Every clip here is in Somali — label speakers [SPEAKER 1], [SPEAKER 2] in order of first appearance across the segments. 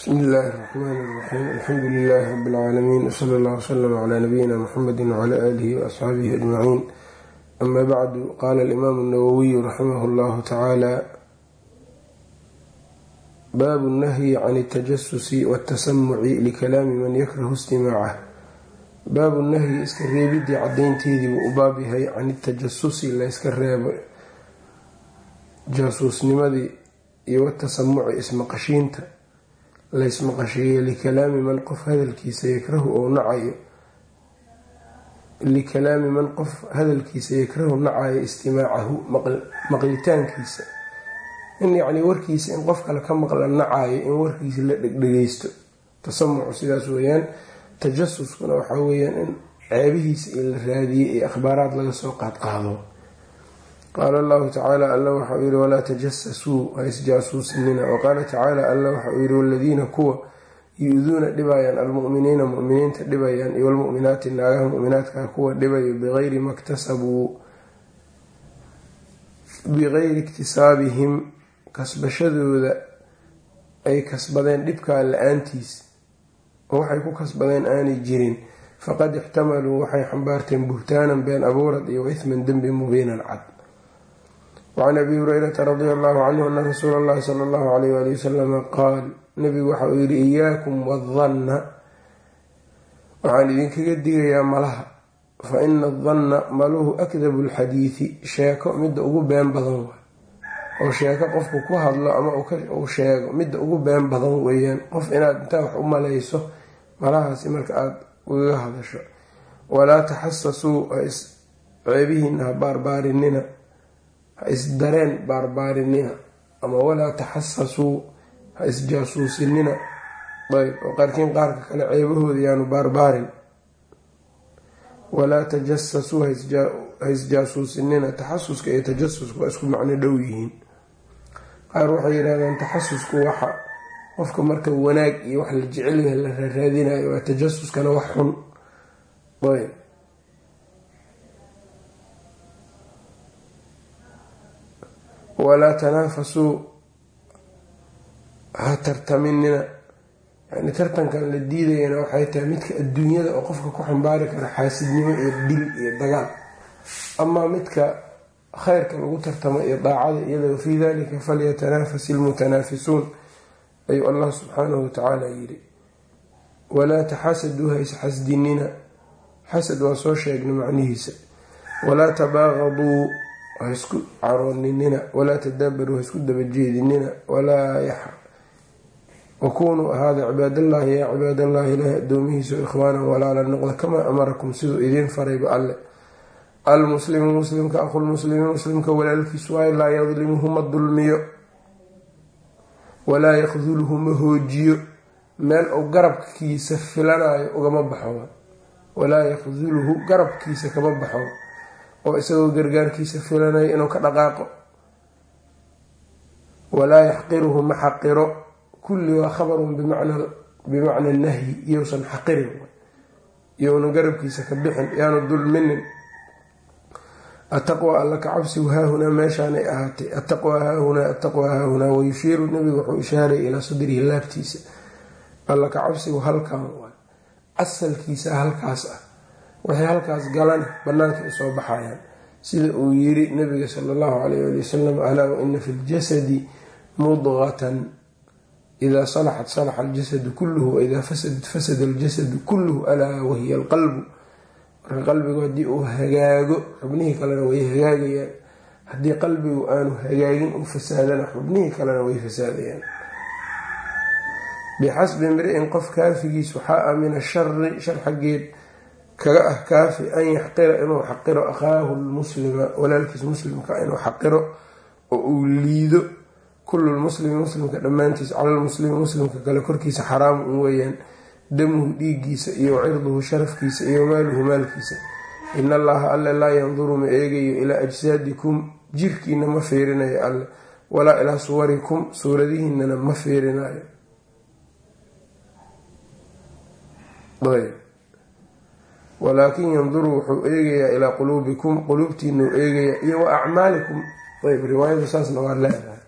[SPEAKER 1] bsmi illaahi اraxmaan اraxiim alxamdu lilahi rab اlcaalamiin wsala allah wslm cla nabiyina mxamedi wcla aalihi waasxaabihi ajmaciin ama bacdu qaala alimaamu اnawowiyu raximah اllahu tacaala baabu nahyi can اtajasusi wاtasamuci likalaami man yakrahu istimaacah baabu nahyi iska reebidii cadaynteedii buu u baab yahay can itajasusi layska reebo jaasuusnimadii iyo watasamuci ismaqashiinta laysmaqashiiyo likalaami man qof hadalkiisa yakrahu ou nacayo likalaami man qof hadalkiisa yakrahu nacayo istimaacahu maqlitaankiisa. In yacnii warkiisa in qof kale ka maqla nacayo in warkiisa la dhegdhegeysto tasamucu sidaas weeyaan tajasuskuna waxaa weeyaan in ceebihiisa in la raadiyey iyo akhbaaraad laga soo qaadqaado qaala allahu tacaala alla waxa uu walaa tajasasuu ha isjaasuusinina waqaala tacaala alla waxa uu waladiina kuwa yu-duuna dhibayaan almuminiina muminiinta dhibayaan iyo walmuminaati naagaha muminaadka kuwa dhibayo biqayri maktasabuu biqayri iktisaabihim kasbashadooda ay kasbadeen dhibkaa la'aantiis oo waxay ku kasbadeen aanay jirin faqad ixtamaluu waxay xambaarteen buhtaanan been abuurad iyo waithman dembi mubiinan cad wacan abi hurayrata radia allahu canhu ana rasuula allahi sala allahu alayh waali wasalama qaal nabigu waxa uu yihi iyaakum wadanna waxaan idinkaga digayaa malaha fa ina adanna maluhu akdabu lxadiidi sheeko midda ugu been badan oo sheeko qofku ku hadlo ama uu sheego midda ugu been badan weeyaan qof inaad intaa wax u malayso malahaasi marka aada ugaga hadasho walaa taxasasuu ceebihiina ha baarbaarinina ha isdareen baarbaarinina ama walaa taxasasuu ha isjaasuusinina. Ayb oo qaarkiin qaarka kale ceebahooda yaanu baarbaarin. Walaa tajasasuu ha isjaasuusinina. Taxasuska iyo tajasuska waa isku macno dhow yihiin. Qaar waxay yidhahdaan taxasusku waxa qofka marka wanaag iyo wax la jecelyaha la raaraadinayo waa tajasuskana wax xun. Ayb walaa tanaafasuu ha tartaminina yani tartankan la diidayana waxay tahay midka adduunyada oo qofka ku xambaari kara xaasidnimo iyo dil iyo dagaal. Amaa midka khayrka lagu tartamo iyo daacada iyada wafii dalika falyatanafas ilmutanaafisuun ayuu allah subxaanahu watacaala yidhi. Walaa taxasaduu ha isxasdinina xasad waa soo sheegnay macnihiisa. Walaa tabaaqaduu ha isku carooninina walaa tadaabaruu ha isku dabajeedinina wakunuu ahaada cibaadallaahi yaa cibaadallaahi ilaahi addoomihiisa ikhwaanan walaala noqda kamaa amarakum siduu idiin farayba alle. Almuslimu muslimka aqulmuslimi muslimka walaalkiis waayo laa yadlimuhu ma dulmiyo walaa yakdulhu ma hoojiyo meel uu garabkiisa filanayo ugama baxo walaa yakdulhu garabkiisa kama baxo oo isagoo gargaarkiisa filanayo inuu ka dhaqaaqo. Walaa yaxqiruhu ma xaqiro. Kulli waa khabarun bimacna nahyi iyousan xaqirin. Iyouna garabkiisa ka bixin yaanu dulminin. Ataqwa alla ka cabsigu haahunaa meeshaanay ahaatay. Ataqwa haahunaa ataqwa haahunaa wayushiiru nabigu wuxuu ishaaray ilaa sadrihi laabtiisa. Alla ka cabsigu halkan asalkiisa halkaas ah waxay halkaas galana banaanka u soo baxayaan. Sida uu yiri nabiga sala allahu alayh ali wasalam alaa waina fi ljasadi mudqatan idaa salaxat salaxa aljasadu kulluhu waidaa fasadat fasada aljasadu kulluhu alaa wahiya alqalbu. Marka qalbigu haddii uu hagaago xubnihii kalena way hagaagayaan. Haddii qalbigu aanu hagaagin u fasaadana xubnihii kalena way fasaadayaan. Bixasbi imri-in qof kaafigiis waxaa ah min ashari shar xaggeed kaga ah kaafi an yaxqira inuu xaqiro akhaahu lmuslima walaalkiis muslimka inuu xaqiro oo uu liido kullu lmuslimi muslimka dhammaantiis cala lmuslimi muslimka kale korkiisa xaraamu un weeyaan damuhu dhiiggiisa iyo cirduhu sharafkiisa iyo maaluhu maalkiisa. In allaha alle laa yanduru ma eegayo ilaa ajsaadikum jirkiina ma fiirinayo alle walaa ilaa suwarikum suuradihiinana ma fiirinayo walaakin yanduru wuxuu eegayaa ilaa quluubikum quluubtiinau eegayaa iyo wa acmaalikum. Ayb riwaayada saasna waa leedahay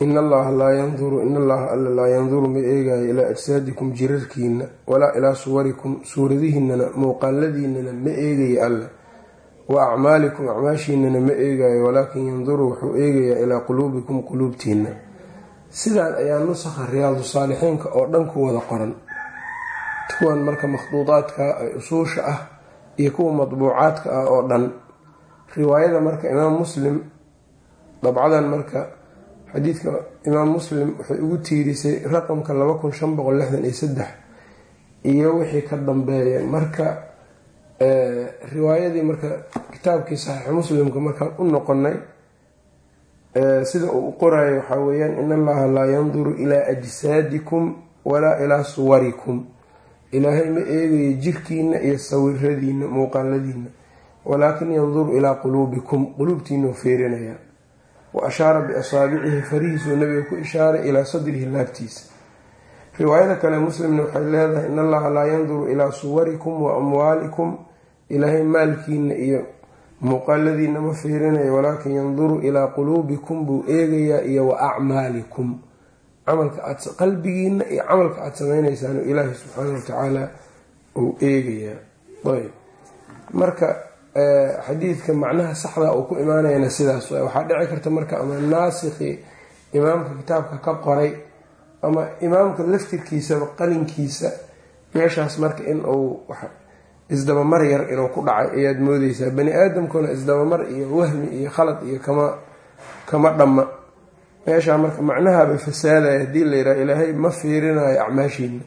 [SPEAKER 1] in allaha laa yanduru in allaha alla laa yanduru ma eegaayo ilaa ajsaadikum jirarkiina walaa ilaa suwarikum suuradihiinana muuqaaladiinana ma eegayo alla wa acmaalikum acmaashiinana ma eegaayo walaakin yanduru wuxuu eegayaa ilaa quluubikum quluubtiina sidaan ayaa nusakha riyaadu saalixiinka oo dhan ku wada qoran. Kuwan marka makhduudaadka ee usuusha ah iyo kuwa madbuucaadka ah oo dhan. Riwaayada marka imaam muslim dabcadan marka xadiidka imaam muslim waxay ugu tiirisay raqamka laba kun shan boqol lixdan iyo saddex iyo wixii ka dambeeya marka riwaayadii marka kitaabkii saxiix muslimka markaan u noqonay sida uu u qorayo waxaa weeyaan in allaha laa yanduru ilaa ajsaadikum walaa ilaa suwarikum. Ilaahay ma eegayo jirkiina iyo sawiradiina muuqaaladiina walaakin yanduru ilaa quluubikum. Quluubtiinau feerinaya wa ashaara biasaabicihi farihiisuu nabiga ku ishaaray ilaa sadrihi laabtiisa riwaayada kale muslimna waxay leedahay in allaha laa yanduru ilaa suwarikum wa amwaalikum ilaahay maalkiina iyo muuqaaladiina ma fiirinayo walaakin yanduru ilaa quluubikum buu eegayaa iyo wa acmaalikum. Qalbigiina iyo camalka aada samaynaysaan ilaahi subxaana watacaala uu eegayaa. Ayb. Marka xadiidka macnaha saxda uu ku imaanayana sidaas waxaa dhici karta marka ama naasikii imaamka kitaabka ka qoray ama imaamka laftirkiisaba qalinkiisa meeshaas marka in uu isdabamar yar inuu ku dhacay ayaad moodeysaa bani aadamkuna isdabamar iyo wahmi iyo khalad iyo kama kama dhamma. Meeshaa marka macnahaaba fasaadaya. Haddii la yidhaha ilaahay ma fiirinayo acmaashiina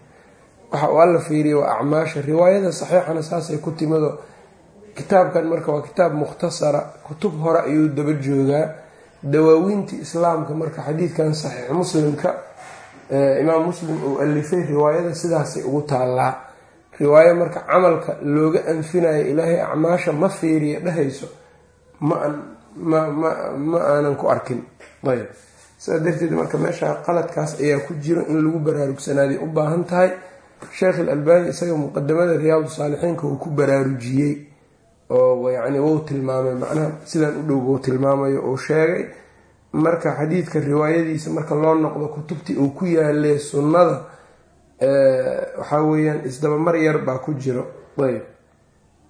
[SPEAKER 1] waxa uu alla fiiriya waa acmaasha. Riwaayada saxiixana saasay ku timado. Kitaabkan marka waa kitaab mukhtasara. Kutub hore ayuu daba joogaa. Dawaawiintii islaamka marka xadiidkan saxiix muslimka imaam muslim uu alifay riwaayada sidaasay ugu taallaa. Riwaayo marka camalka looga anfinayo ilaahay acmaasha ma fiiriya dhahayso ma aanan ku arkin. Ayb sidaa darteed marka meesha qaladkaas ayaa ku jiro in lagu baraarugsanaday u baahan tahay. Sheekh ilalbani isaga muqadamada riyaadu saalixiinka uu ku baraarujiyey oo yani wou tilmaamay macnaha sidaan u dhow wou tilmaamayo uu sheegay marka xadiidka riwaayadiisa marka loo noqdo kutubtii uu ku yaalee sunnada waxaa weeyaan isdabamar yar baa ku jiro. Ayb.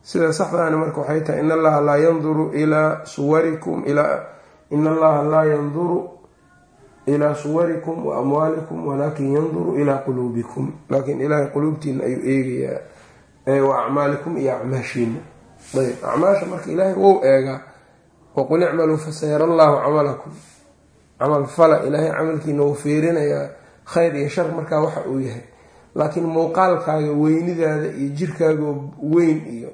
[SPEAKER 1] Sida saxdaana marka waxay tahay in allaha laa yanduru ilaa suwarikum in allaha laa yanduru ilaa suwarikum wa amwaalikum walaakin yanduru ilaa quluubikum. Laakiin ilaahay quluubtiina ayuu eegayaa wa acmaalikum iyo acmaashiina ayb. Acmaasha marka ilaahay wou eegaa waqul icmaluu fasayara allaahu camalakum camal fala ilaahay camalkiina wuu fiirinayaa khayr iyo shar markaa waxa uu yahay laakiin muuqaalkaaga weynidaada iyo jirkaagoo weyn iyo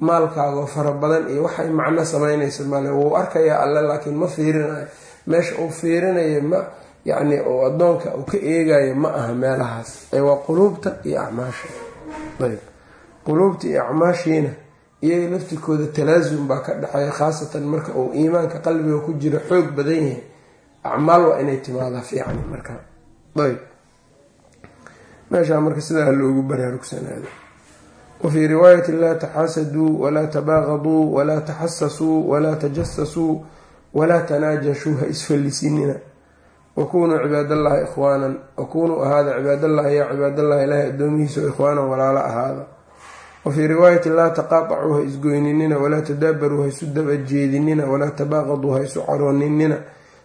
[SPEAKER 1] maalkaagoo fara badan iyo waxay macno samaynaysa male wuu arkayaa alle laakiin ma fiirinayo meesha uu fiirinayo ma yacni uu addoonka uu ka eegayo ma aha meelahaas ee waa quluubta iyo acmaasha ayb quluubta iyo acmaashiina iyaga laftirkooda talaasum baa ka dhexeeya khaasatan marka uu iimaanka qalbiga ku jiro xoog badan yahay. Acmaal waa inay timaadaa fiican markaa ayb. Meeshaa marka sidaa loogu baraarugsanaado wafii riwaayati laa taxaasaduu walaa tabaaqaduu walaa taxasasuu walaa tajasasuu walaa tanaajashuu ha isfallisinina. Wakunuu cibaadallahi ikhwaanan wakunuu ahaada cibaadallahi yaa cibaadallahi ilaahay addoomihiisa ikhwaanan walaalo ahaada wafii riwaayati laa taqaatacuu ha isgoyninina walaa tadaabaruu ha isu daba jeedinina walaa tabaaqaduu ha isu carooninina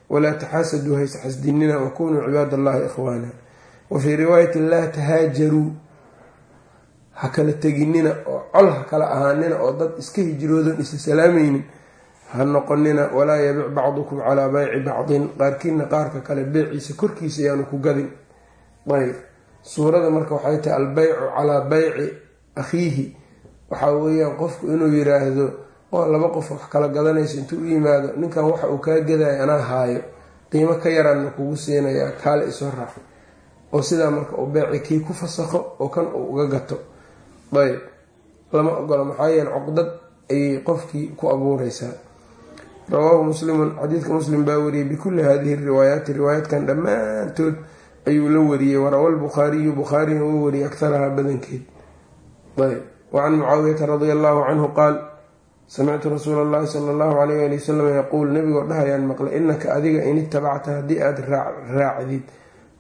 [SPEAKER 1] walaa taxaasaduu ha isxasdinina wakunuu cibaadallahi ikhwaana wafii riwaayati laa tahaajaruu ha kala teginina oo col ha kala ahaanina oo dad iska hijroodan isa salaamaynin ha noqonina walaa yabic bacdukum calaa bayci bacdin qaarkiina qaarka kale beeciisa korkiisa yaanu ku gadin. Ayb suurada marka waxay tahay albeycu calaa bayci akhiihi waxaa weeyaan qofku inuu yiraahdo oo laba qof wax kala gadanayso intuu u yimaado ninkan waxa uu kaa gadaya anaa haayo qiimo ka yaraanna kugu siinayaa kaale isoo raac oo sidaa marka uu beeci kii ku fasakho oo kan uu uga gato. Ayb. Lama ogola maxaa yeele cuqdad ayay qofkii ku abuureysaa rawaahu muslimun xadiidka muslim baa wariyey bikulli hadihi riwaayaati riwaayaadkan dhammaantood ayuu la wariyey warawa lbukhaariyu bukhaarina uu wariyey akharaha badankeed wacan mucaawiyata radia allahu canhu qaal samictu rasuula allahi sala allahu alayh ali wasalam yaquul nabigoo dhahayaan maqlay inaka adiga in itabacta haddii aada raacdid.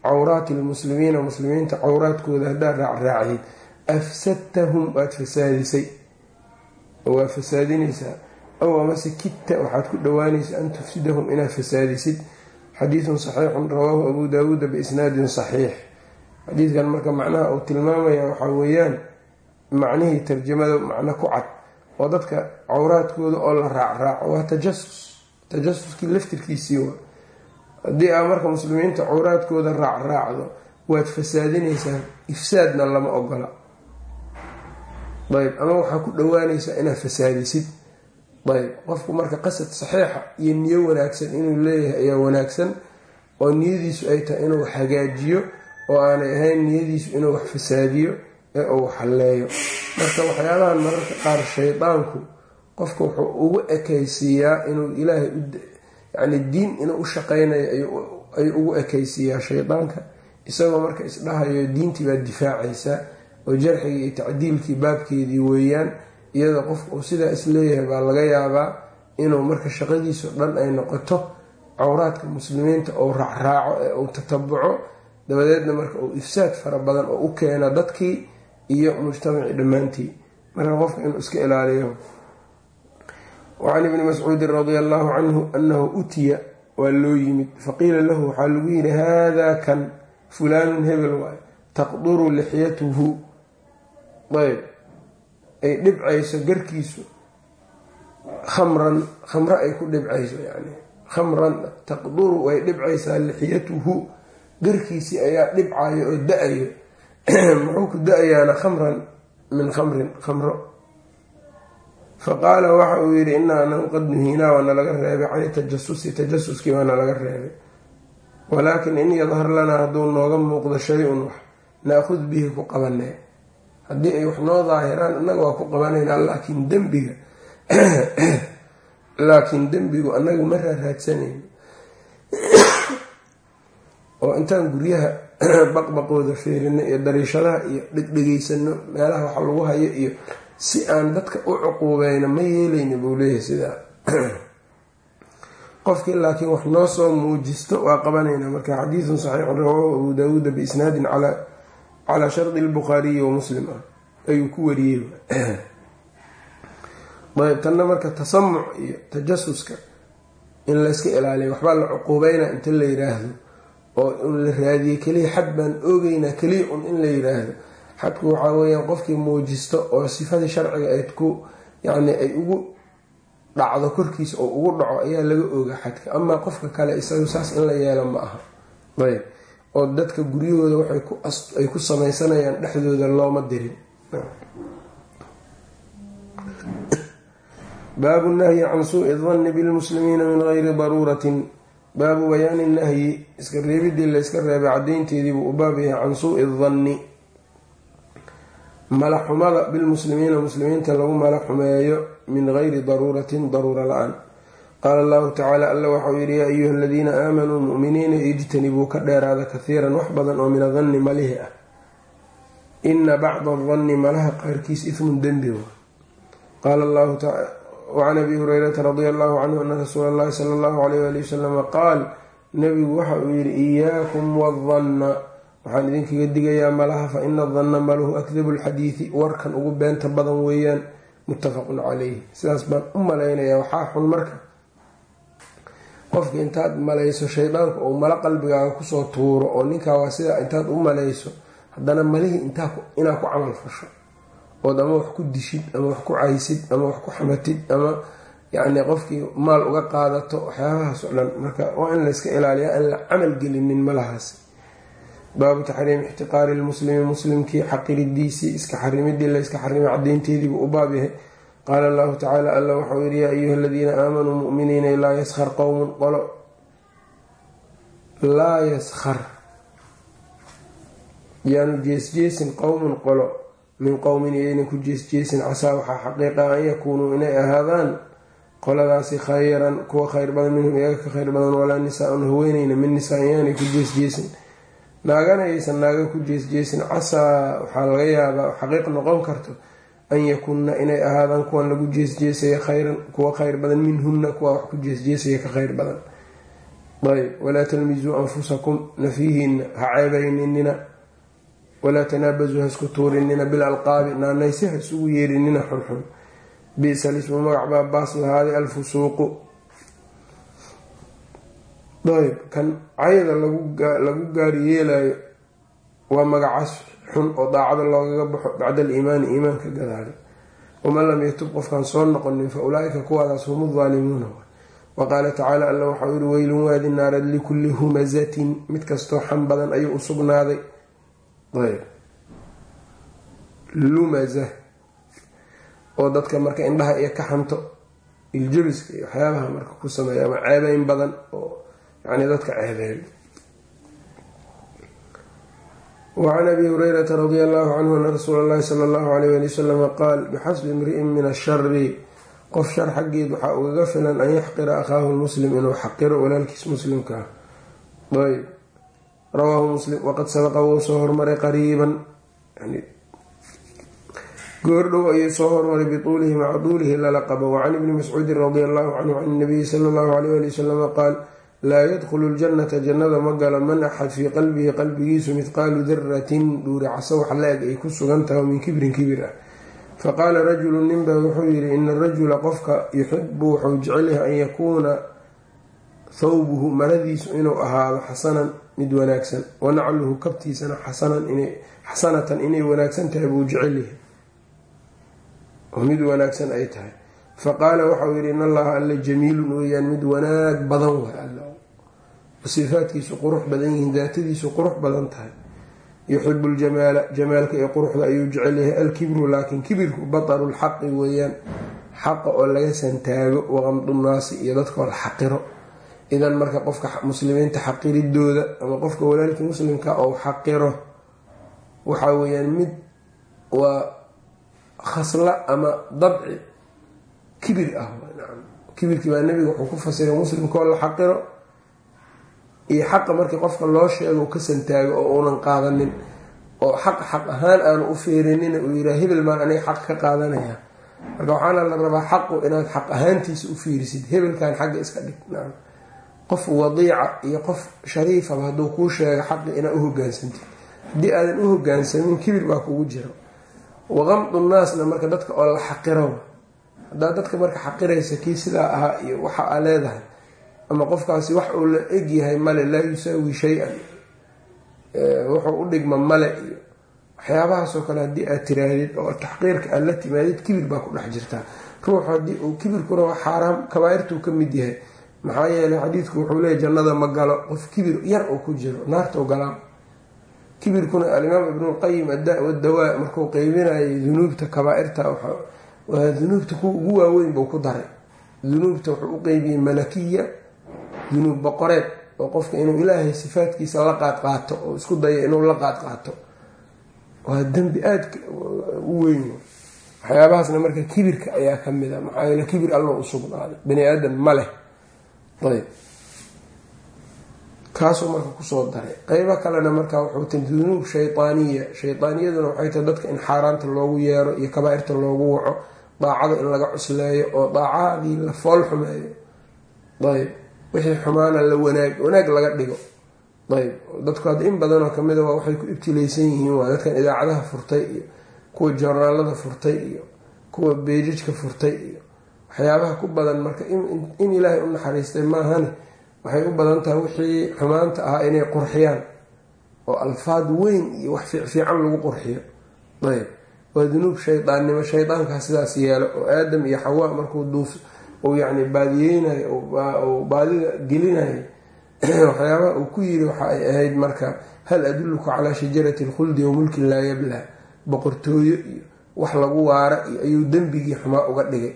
[SPEAKER 1] Cawraati lmuslimiina muslimiinta cawraadkooda haddaad raacraacdid afsadtahum waad fasaadisay. Oo waad fasaadinaysaa. Aw amase kitta waxaad ku dhowaanaysa an tufsidahum inaad fasaadisid. Xadiidun saxiixun rawaahu abu daawuuda biisnaadin saxiix. Xadiidkan marka macnaha uu tilmaamaya waxaa weeyaan macnihii tarjamada macno ku cad oo dadka cawraadkooda oo la raacraaco waa tajasus tajasuskii laftirkiisii wa haddii aa marka muslimiinta cawraadkooda raacraacdo waad fasaadinaysaa ifsaadna lama ogola. Ayb ama waxaa ku dhowaanaysaa inaad fasaadisid. Ayb qofku marka qasad saxiixa iyo niyo wanaagsan inuu leeyahay ayaa wanaagsan oo niyadiisu ay tahay inuu hagaajiyo oo aanay ahayn niyadiisu inuu wax fasaadiyo ee uu halleeyo marka waxyaabahan mararka qaar shaydaanku qofka wuxuu ugu ekaysiiyaa inuu ilaahay yani diin inuu u shaqaynayo ayuu ugu ekaysiiyaa shaydaanka. Isagoo marka isdhahayo diintii baad difaacaysaa oo jarxigii iyo tacdiilkii baabkeedii weeyaan iyadoo qofka uu sidaa is leeyahay baa laga yaabaa inuu marka shaqadiisu dhan ay noqoto cawraadka muslimiinta uu raacraaco ee uu tatabuco. Dabadeedna marka uu ifsaad fara badan oo u keena dadkii iyo mujtamacii dhammaantii. Marka qofka inuu iska ilaaliyo. Wacan ibni mascuudin radia allahu canhu annahu utiya waa loo yimid. Faqiila lahu waxaa lagu yidhi haadaa kan fulaanun hebel waay. Taqduru lixyatuhu. Ayb. Ay dhibcayso garkiisu. Khamran khamro ay ku dhibcayso yani khamran taqduru way dhibcaysaa lixyatuhu. Garkiisii ayaa dhibcayo oo da'ayo muxuu ku da'ayaana khamran min khamrin khamro. Faqaala waxa uu yidhi inaa qad nuhiinaa waana laga reebay cani tajasusi tajasuskii waana laga reebay. Walaakin in yadhar lanaa hadduu nooga muuqdo shay-un wax naakhud bihi ku qabanee haddii ay wax noo daahiraan annaga waa ku qabanaynaa laakiin dembiga laakiin dembigu annaga ma raarraadsanayno oo intaan guryaha baqbaqooda feerino iyo dariishadaha iyo dhegdhegeysano meelaha waxa lagu hayo iyo si aan dadka u cuquubeyno ma yeelayna buu leeyahay sidaa qofkii laakiin wax noo soo muujisto waa qabanaynaa marka xadiidun saxiixun rawaahu abu daawuuda biisnaadin calaa shardi lbukhaariyi wa muslim. Ah ayuu ku wariyey. Ayb tanna marka tasamuc iyo tajasuska in layska ilaaliyo waxbaa la cuquubeynaa inta la yiraahdo oo in la raadiye keliya xad baan oogeynaa keliya un in la yiraahdo xadku waxaa weyaan qofkii muujisto oo sifadii sharciga ayd ku yacni ay ugu dhacdo korkiisa oo ugu dhaco ayaa laga ooga xadka. Amaa qofka kale isaga saas in la yeelo ma aha. Ayb. Oo dadka guryahooda waxay ku samaysanayaan dhexdooda looma dirin. Baabu nahyi can suui danni bilmuslimiina min gayri daruuratin baabu bayaani nahyi iska reebidii layska reebay cadaynteediibuu u baab yahay can suui danni malaxumada bilmuslimiina muslimiinta lagu malaxumeeyo min gayri daruuratin daruura la'aan. Qaala allahu tacaala alla waxau yidhi yaa ayuha aladiina aamanuu muminiina ijtanibuu ka dheeraada kahiiran wax badan oo min adanni malihi ah. Ina bacda adanni malaha qaarkiis ifmun dembi qaala allahu wacan abi hurayrata radia allahu canhu ana rasuula allahi sala allahu alayh ali wasalama qaal nabigu waxa uu yidhi iyaakum wadanna waxaan idinkaga digayaa malaha fa ina danna maluhu akdabu lxadiidi warkan ugu beenta badan weeyaan muttafaqun calayhi sidaas baan u malaynayaa waxaa xun marka qofka intaad malayso shaydaanku uu malo qalbigaaga ku soo tuuro oo ninkaa waa sidaa intaad u malayso haddana malihii inaad ku camal fasho ood ama wax ku dishid ama wax ku caysid ama wax ku xamatid ama yacni qofkii maal uga qaadato waxyaabahaas oo dhan. Marka waa in layska ilaaliyaa aan la camal gelinin malahaas baabu taxriimi ixtiqaari lmuslimi muslimkii xaqiridiisii iska xarimidii layska xarimay cadaynteediibuu u baab yahay. Qaala allahu tacaala alla waxau yihi yaa ayuha aladiina aamanuu muminiina laa yaskhar qowmun qolo. Laa yaskhar. Yaanu jeesjeesin qowmun qolo min qowmin iyaynan ku jeesjeesin casaa waxaa xaqiiqa an yakuunuu inay ahaadaan qoladaasi khayran kuwa khayr badan minhum iyaga ka khayr badan walaa nisaa-un haweeneyna min nisaa yaanay ku jeesjeesin naagana aysan naaga ku jeesjeesin casaa waxaa laga yaabaa xaqiiq noqon karto an yakunna inay ahaadaan kuwan lagu jeesjeesaya khayran kuwa khayr badan minhunna kuwa wax ku jeesjeesaya ka khayr badan. Ayb walaa talmizuu anfusakum nafihiina ha ceebayninina walaa tanaabasuu ha isku tuurinina bilalqaabi naanaysi ha isugu yeerinina xunxun. Bisa lismu magac baa baas lahaaday alfusuuqu. Ayb kan cayda lagu gaari yeelayo waa magacaas xun oo daacada loogaga baxo bacda aliimaani iimaanka gadaale. Waman lam yatub qofkaan soo noqonin fa ulaaika kuwaadaas hum daalimuuna wa qaala tacaala alla waxau yihi weylun waadi naarad likulli humazatin. Mid kastoo xan badan ayuu u sugnaaday ayb. Lumaza oo dadka marka indhaha iyo ka xanto iljabiska iyo waxyaabaha marka ku sameeya ama ceebeyn badan oo yani dadka ceebeeyo wacan abi hurayrata radia allahu canhu ana rasuula allahi sala allahu alayh ali wasalama qaal bixasbi imri'in min ashari qof shar xaggeed waxaa ugaga filan an yaxqira akhaahu lmuslim inuu xaqiro walaalkiis muslimka. Ah ayb rawaahu muslim waqad sabaqa wuu soo hormaray qariiban. Goordhow ayuu soo hormaray bituulihi maca duulihi lala qabo. Wacan ibni mascuudin radia allahu canhu can nabiyi sala allahu alayh ali wasalama qaal laa yadkhulu ljannata jannada ma galo man axad fii qalbihi qalbigiisu midqaalu daratin dhuuri caso wax la-eg ay ku sugan tahay min kibrin kibir ah. Faqaala rajulu ninbaa wuxuu yidhi ina arajula qofka yuxibu wuxuu jecelyahay an yakuuna thawbuhu maradiisu inuu ahaado xasanan mid wanaagsan. Wanacluhu kabtiisana xasanatan inay wanaagsan tahay buu jecelyahay oo mid wanaagsan ay tahay. Faqaala waxau yidhi in allaha alla jamiilun weeyaan mid wanaag badan way alla. Sifaadkiisu qurux badan yihiin daatadiisu qurux badan tahay. Yuxibu ljamaala jamaalka iyo quruxda ayuu jecel yahay. Alkibru laakiin kibirku bataru lxaqi weeyaan xaqa oo laga santaago waqamdunaasi iyo dadkoo la xaqiro idan marka qofka muslimiinta xaqiridooda ama qofka walaalkii muslimka ou xaqiro waxaa weeyaan mid waa khasla ama dabci kibir ah kibirkii baa nabiga wuxuu ku fasiray muslimkoo la xaqiro iyo xaqa markii qofka loo sheego ka santaago oo uunan qaadanin oo xaq xaq ahaan aanu u fiirinin uu yiraa hebel maan aniga xaq ka qaadanaya. Marka waxaana la rabaa xaqu inaad xaq ahaantiisa u fiirisid hebelkan xagga iska dhig qof wadiica iyo qof shariifaba hadduu kuu sheego xaqi inaad u hogaansantid haddii aadan u hogaansamin kibir baa kugu jiro waqamdu naasna marka dadka oo la xaqiro haddaad dadka marka xaqiraysa kii sidaa ahaa iyo waxa aa leedahay ama qofkaasi wax uu la egyahay male laa yusaawi shay-an wuxuu u dhigma male iyo waxyaabahaasoo kale haddii aad tiraahdid oo taxqiirka aad la timaadid kibir baa ku dhex jirtaa ruux haddii uu kibirkuna xaaraam kabaairtuu ka mid yahay maxaa yeeley xadiidku wuxuu leeyay jannada ma galo qof kibir yar oo ku jiro naartau galaa kibirkuna alimaam ibnulqayim adda wadawaa markuu qeybinayay dunuubta kabaairta dunuubta kuwa ugu waaweyn buu ku daray. Dunuubta wuxuu u qeybiyey malakiya dunuub boqoreed oo qofka inuu ilaahay sifaadkiisa la qaad qaato oo isku dayo inuu la qaad qaato. Waa dembi aada u weyn. Waxyaabahaasna marka kibirka ayaa ka mid a maxaa yeele kibir alla u sugnaaday. Bani aadan ma leh ayb. Kaasuu marka ku soo daray. Qeybo kalena marka wuxuu ta dunuub shaydaaniya shaydaaniyaduna waxay tahay dadka in xaaraanta loogu yeero iyo kabaa-irta loogu waco daacada in laga cusleeyo oo daacadii la fool xumeeyo. Ayb. Wixii xumaana la wanaag wanaag laga dhigo. Ayb. Dadku hadda in badanoo kamida waa waxay ku ibtilaysan yihiin waa dadkan idaacadaha furtay iyo kuwa joornaalada furtay iyo kuwa beejijka furtay iyo waxyaabaha ku badan marka in ilaahay u naxariistay maahane waxay u badan tahay wixii xumaanta ahaa inay qurxiyaan oo alfaad weyn iyo wax fiicfiican lagu qurxiyo. Ayb. Waa dunuub shaydaannimo shaydaankaa sidaas yeelo oo aadam iyo xawaa markuu duuf uu yacni baadiyeynayo uu baadida gelinayo waxyaabaha uu ku yiri waxa ay ahayd marka hal adulluka calaa shajarati alkhuldi wa mulkin laa yablaa boqortooyo iyo wax lagu waara iyo ayuu dembigii xumaa uga dhigay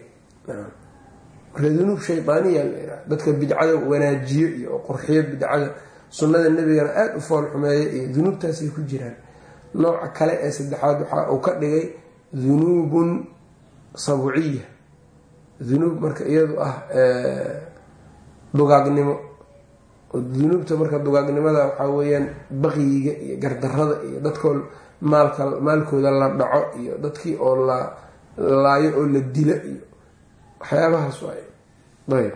[SPEAKER 1] marka dunuub shaydaaniya dadka bidcada wanaajiyo iyo qurxiyo bidcada sunnada nebigana aada u fool xumeeya iyo dunuubtaasay ku jiraan. Nooca kale ee saddexaad waxa uu ka dhigay dunuubun sabuciya dunuub marka iyadu ah dugaagnimo dunuubta marka dugaagnimada waxaa weeyaan baqiyiga iyo gardarada iyo dadkoo maalka maalkooda la dhaco iyo dadkii oo la laayo oo la dilo iyo waxyaabahaas waay. Ayb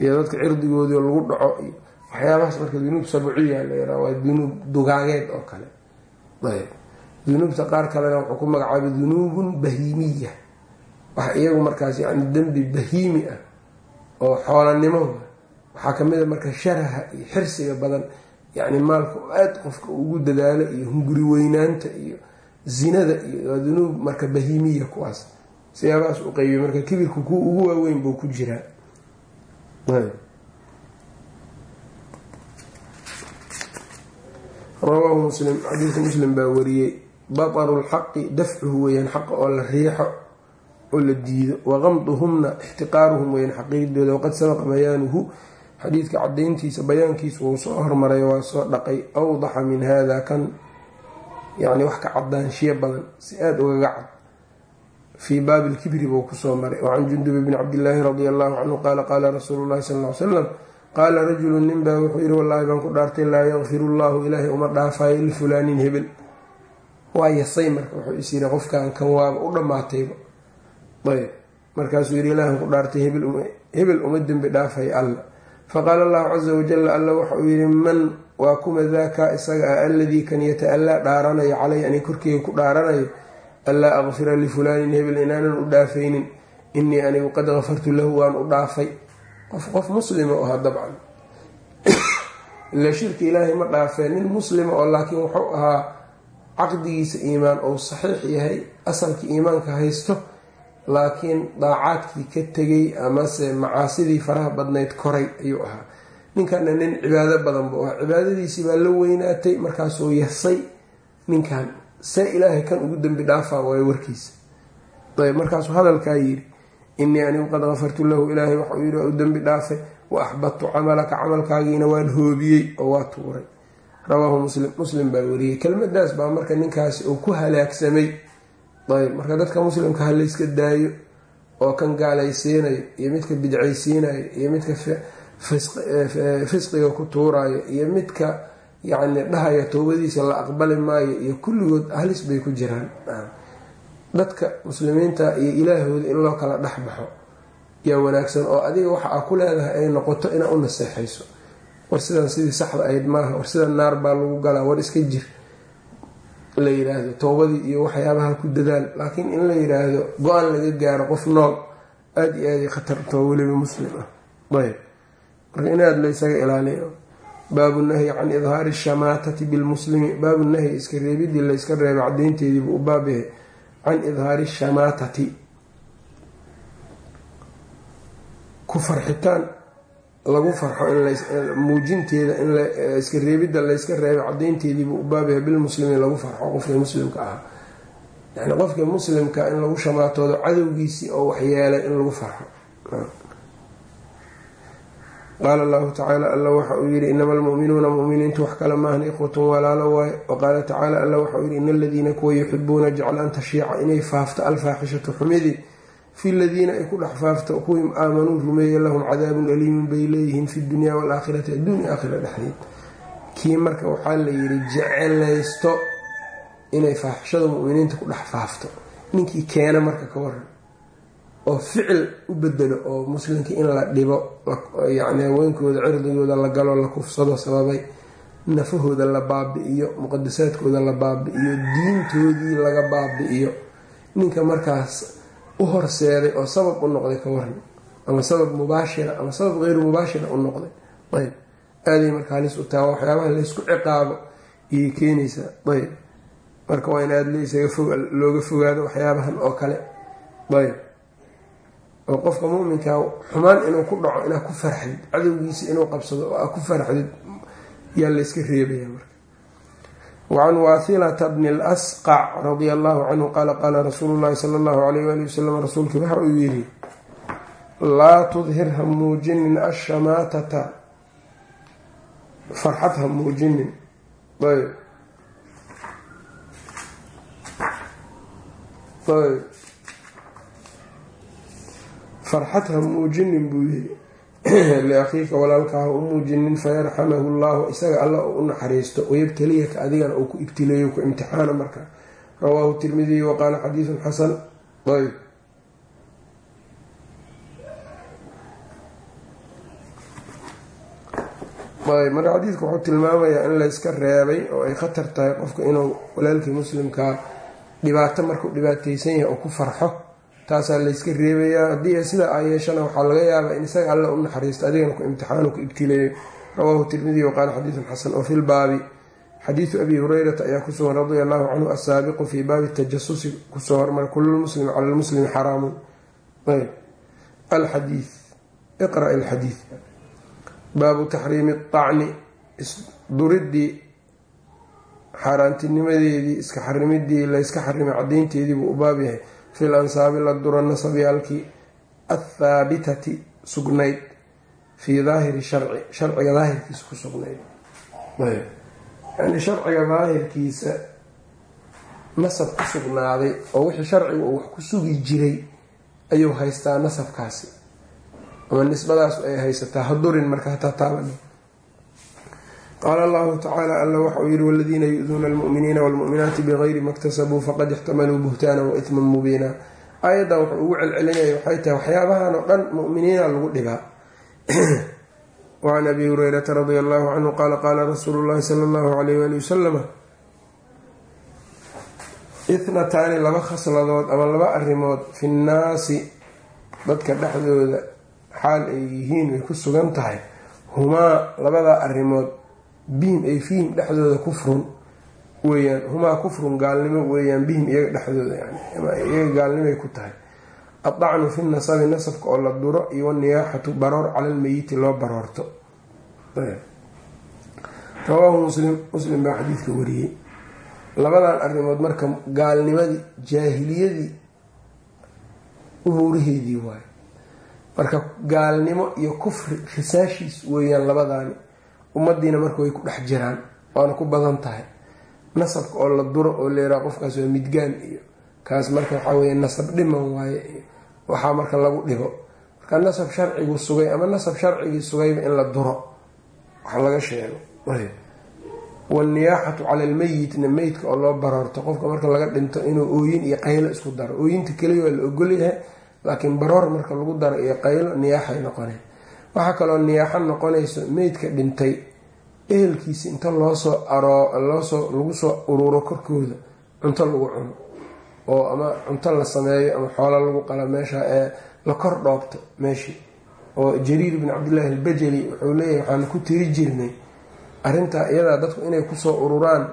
[SPEAKER 1] iyo dadka cirdigoodii lagu dhaco iyo waxyaabahaas marka dunuub sabciya la yaraa waa dunuub dugaageed oo kale. Ayb dunuubta qaar kalena wuxuu ku magacaabay dunuubun bahiimiya wax iyagu markaas yani dembi bahiimi ah oo xoolanimo waxaa ka mid a marka sharaha iyo xirsiga badan yacni maalka aada qofka ugu dadaalo iyo hunguri weynaanta iyo zinada iyo waa dunuub marka bahiimiya kuwaas siyaabahaas u qeybiy marka kibirka kuwa ugu waaweyn buu ku jiraa. Rawaahu muslim xadiidka muslim baa wariyey bataru lxaqi dafcuhu weyaan xaqa oo la riixo oo la diido waqamduhumna ixtiqaaruhum weyaan xaqiiqdooda waqad sabaqa bayaanuhu. Xadiidka cadayntiisa bayaankiisa wuu soo hormaray waa soo dhaqay awdaxa min hada kan yani wax ka cadaanshiyo badan si aada ugaga cad fii baabi lkibri buu ku soo maray. Wacan jundubi bni cabdillaahi radia allahu canhu qaala qaala rasuulu llahi sal ly salam qaala rajulu nin baa wuxuu yihi wallaahi baan ku dhaartay laa yakfiru llahu ilaahay uma dhaafayo lifulaanin hebel. Waa yasay marka wuxuu is yiri qofkan kan waaba u dhammaatayba ayb markaasuu yihi ilaahan ku dhaartay hebel uma dembi dhaafay alla. Faqaala allahu caza wajala alla waxa uu yihi man waa kuma daaka isaga ah alladii kan yata-allaa dhaaranayo calay ani korkeyga ku dhaaranayo anlaa akfira lifulaanin hebel inaanan u dhaafaynin inii anigu qad kafartu lahu waan u dhaafay qof qof muslima u ahaa dabcan ila shirki ilaahay ma dhaafee nin muslima oo laakiin wuxuu ahaa caqdigiisa iimaan ou saxiix yahay asalkii iimaanka haysto laakiin daacaadkii ka tegay amase macaasidii faraha badnayd koray ayuu ahaa ninkana nin cibaado badan buu ahaa cibaadadiisii baa la weynaatay markaasuu yasay ninkan see ilaahay kan ugu dembi dhaafaa waayo warkiisa. Ayb markaasuu hadalkaa yiri inii anigu qad kafartu lahu ilaahay waxauu yiri waa u dembi dhaafay wa axbadtu camalaka camalkaagiina waan hoobiyey oo waa tuuray. Rawaahu muslim muslim baa wariyey. Kelmadaas baa marka ninkaasi uu ku halaagsamay. Ayb marka dadka muslimka ha layska daayo oo kan gaalaysiinayo iyo midka bidcaysiinayo iyo midka fisqiga ku tuurayo iyo midka yacni dhahaya toobadiisa la aqbali maayo iyo kulligood halis bay ku jiraan. Dadka muslimiinta iyo ilaahooda in loo kala dhex baxo yaa wanaagsan oo adiga waxa aa ku leedahay ay noqoto inaa u naseexayso war sidan sidii saxda ahayd maaha war sida naar baa lagu galaa war iska jir. La yiraahdo toobadii iyo waxyaabaha ku dadaal laakiin in la yiraahdo go'aan laga gaaro qof nool aada iyo aada khatartoo weliba muslim ah. Ayb. Marka inaad laysaga ilaaliyo baabu nahyi can idhaari shamaatati bilmuslimi baabu nahyi iska reebidii layska reebay cadaynteediibuu u baabahay can idhaari shamaatati ku farxitaan lagu farxo muujinteeda in iska reebidda layska reebay cadaynteediibuu u baabahay bilmuslimi lagu farxo qofkii muslimka ahaa yani qofkii muslimka in lagu shamaatoodo cadowgiisii oo waxyeelay in lagu farxo qaala allahu tacaala alla waxa uu yihi inama almu'minuuna muminiintu wax kale maahan ikhwatun walaalo waaye waqaala tacaala alla waxa uu yihi ina aladiina kuwa yuxibuuna jecla an tashiica inay faafto alfaaxishatu xumidii fi ladiina ay ku dhex faafto kuwii aamanuu rumeeye lahum cadaabun aliimun bay leeyihiin fi dunya waalaakhirati adduunya aakhira dhexdeed kii marka waxaa la yidhi jecelaysto inay faaxishada muminiinta ku dhex faafto ninkii keena marka ka waran oo ficil u bedelo oo muslimkii in la dhibo yacni haweenkooda cirdigooda la galo la kufsado sababay nafahooda la baabi'iyo muqadasaadkooda la baabi'iyo diintoodii laga baabi'iyo. Ninka markaas u horseeday oo sabab u noqday ka waran ama sabab mubaashira ama sabab keyru mubaashira u noqday ayb. Aaday marka halis u taha waxyaabaha laysku ciqaabo iyay keenaysaa ayb. Marka waa in aada fog looga fogaado waxyaabahan oo kale ayb oo qofka muminka xumaan inuu ku dhaco inaa ku farxdid cadowgiisa inuu qabsado oo aa ku farxdid yaa layska reebaya marka. Wacan waathilata bni lasqac radia allahu canhu qaala qaala rasuulu llahi sala allahu alayh waali wasalam rasuulkii waxa uu yidhi laa tudhir ha muujinin ashamaatata farxad ha muujinin ayb. Ayb farxad ha muujinin buu yihi liakhiika walaalkaa ha u muujinin fayarxamahu llaahu isaga alla oo u naxariisto wayabtaliyaka adigana uu ku ibtileeyo ku imtixaana marka. Rawaahu tirmidiy waqaala xadiidun xasan. Ayb ayb marka xadiidka wuxuu tilmaamayaa in layska reebay oo ay khatar tahay qofka inuu walaalkii muslimkaa dhibaato markuu dhibaataysan yahay oo ku farxo taasaa layska reebayaa haddii sida aa yeeshana waxaa laga yaabaa in isaga alle u naxariisto adigana ku imtixaanu ku ibtileeyo rawaahu tirmidiy waqaala xadiidun xasan oo fi lbaabi xadiidu abi hurayrata ayaa ku sugan radia allahu canhu asaabiqu fii baabi tajasusi ku soo hormara kullu muslimi cala lmuslimi xaraamun ayb. Alxadiid iqra alxadiid baabu taxriimi acni isduridii xaaraantinimadeedii iska xarimidii layska xarimay cadaynteedii buu u baab yahay fi l ansaabi la duro nasabyaalkii athaabitati sugnayd fii daahiri sharci sharciga daahirkiisa ku sugnayd. Yani sharciga daahirkiisa nasab ku sugnaaday oo wixii sharciga uu wax ku sugi jiray ayuu haystaa nasabkaasi. Ama nisbadaas ay haysataa hadurin marka hataa taaban qaala allahu tacaala alla waxauu yihi waladiina yu-duuna almu'miniina waalmu'minaati bigayri ma ktasabuu faqad ixtamaluu buhtaana wa itman mubiina aayaddan wuxuu ugu celcelinaya waxay tahay waxyaabahan oo dhan mu'miniina lagu dhibaa wacan abi hureyrata radia allahu canhu qaala qaala rasuulu llahi sala allahu alayh wali wasalama ithnataani laba khasladood ama laba arrimood fi nnaasi dadka dhexdooda xaal ay yihiin way ku sugan tahay humaa labadaa arrimood bihim ay fiihim dhexdooda kufrun weyaan humaa kufrun gaalnimo weeyaan bihim iyaga dhexdooda yani iyaga gaalnimoay ku tahay. Adacnu fi nasabi nasabka oo la duro iyo waniyaaxatu baroor cala lmeyiti loo baroorto. Rawaahu muslim muslim baa xadiidka wariyey. Labadan arrimood marka gaalnimadii jaahiliyadii umuuraheedii waayo marka gaalnimo iyo kufri khisaashiis weeyaan labadaani ummadiina marka way ku dhex jiraan waana ku badan tahay. Nasabka oo la duro oo leeraa qofkaas waa midgaan iyo kaas marka waxaa weeye nasab dhiman waaye waxaa marka lagu dhibo marka nasab sharcigu sugay ama nasab sharcigii sugayba in la duro wax laga sheego. Waniyaaxatu cala almeyitna meydka oo loo baroorto qofka marka laga dhinto inuu ooyin iyo qaylo isku daro. Ooyinta keliya waa la ogolyahay laakiin baroor marka lagu daro iyo qaylo niyaaxay noqonay waxaa kaloo niyaaxo noqonayso meydka dhintay. Ehelkiisi inta loosoo loosoo lagu soo ururo korkooda cunto lagu cuno. Oo ama cunto la sameeyo ama xoolo lagu qala meesha ee la kor dhoobto meeshii oo jariir bin cabdillaahi albajali wuxuu leeyahay waxaanu ku tiri jirnay arrintaa iyadaa dadku inay ku soo ururaan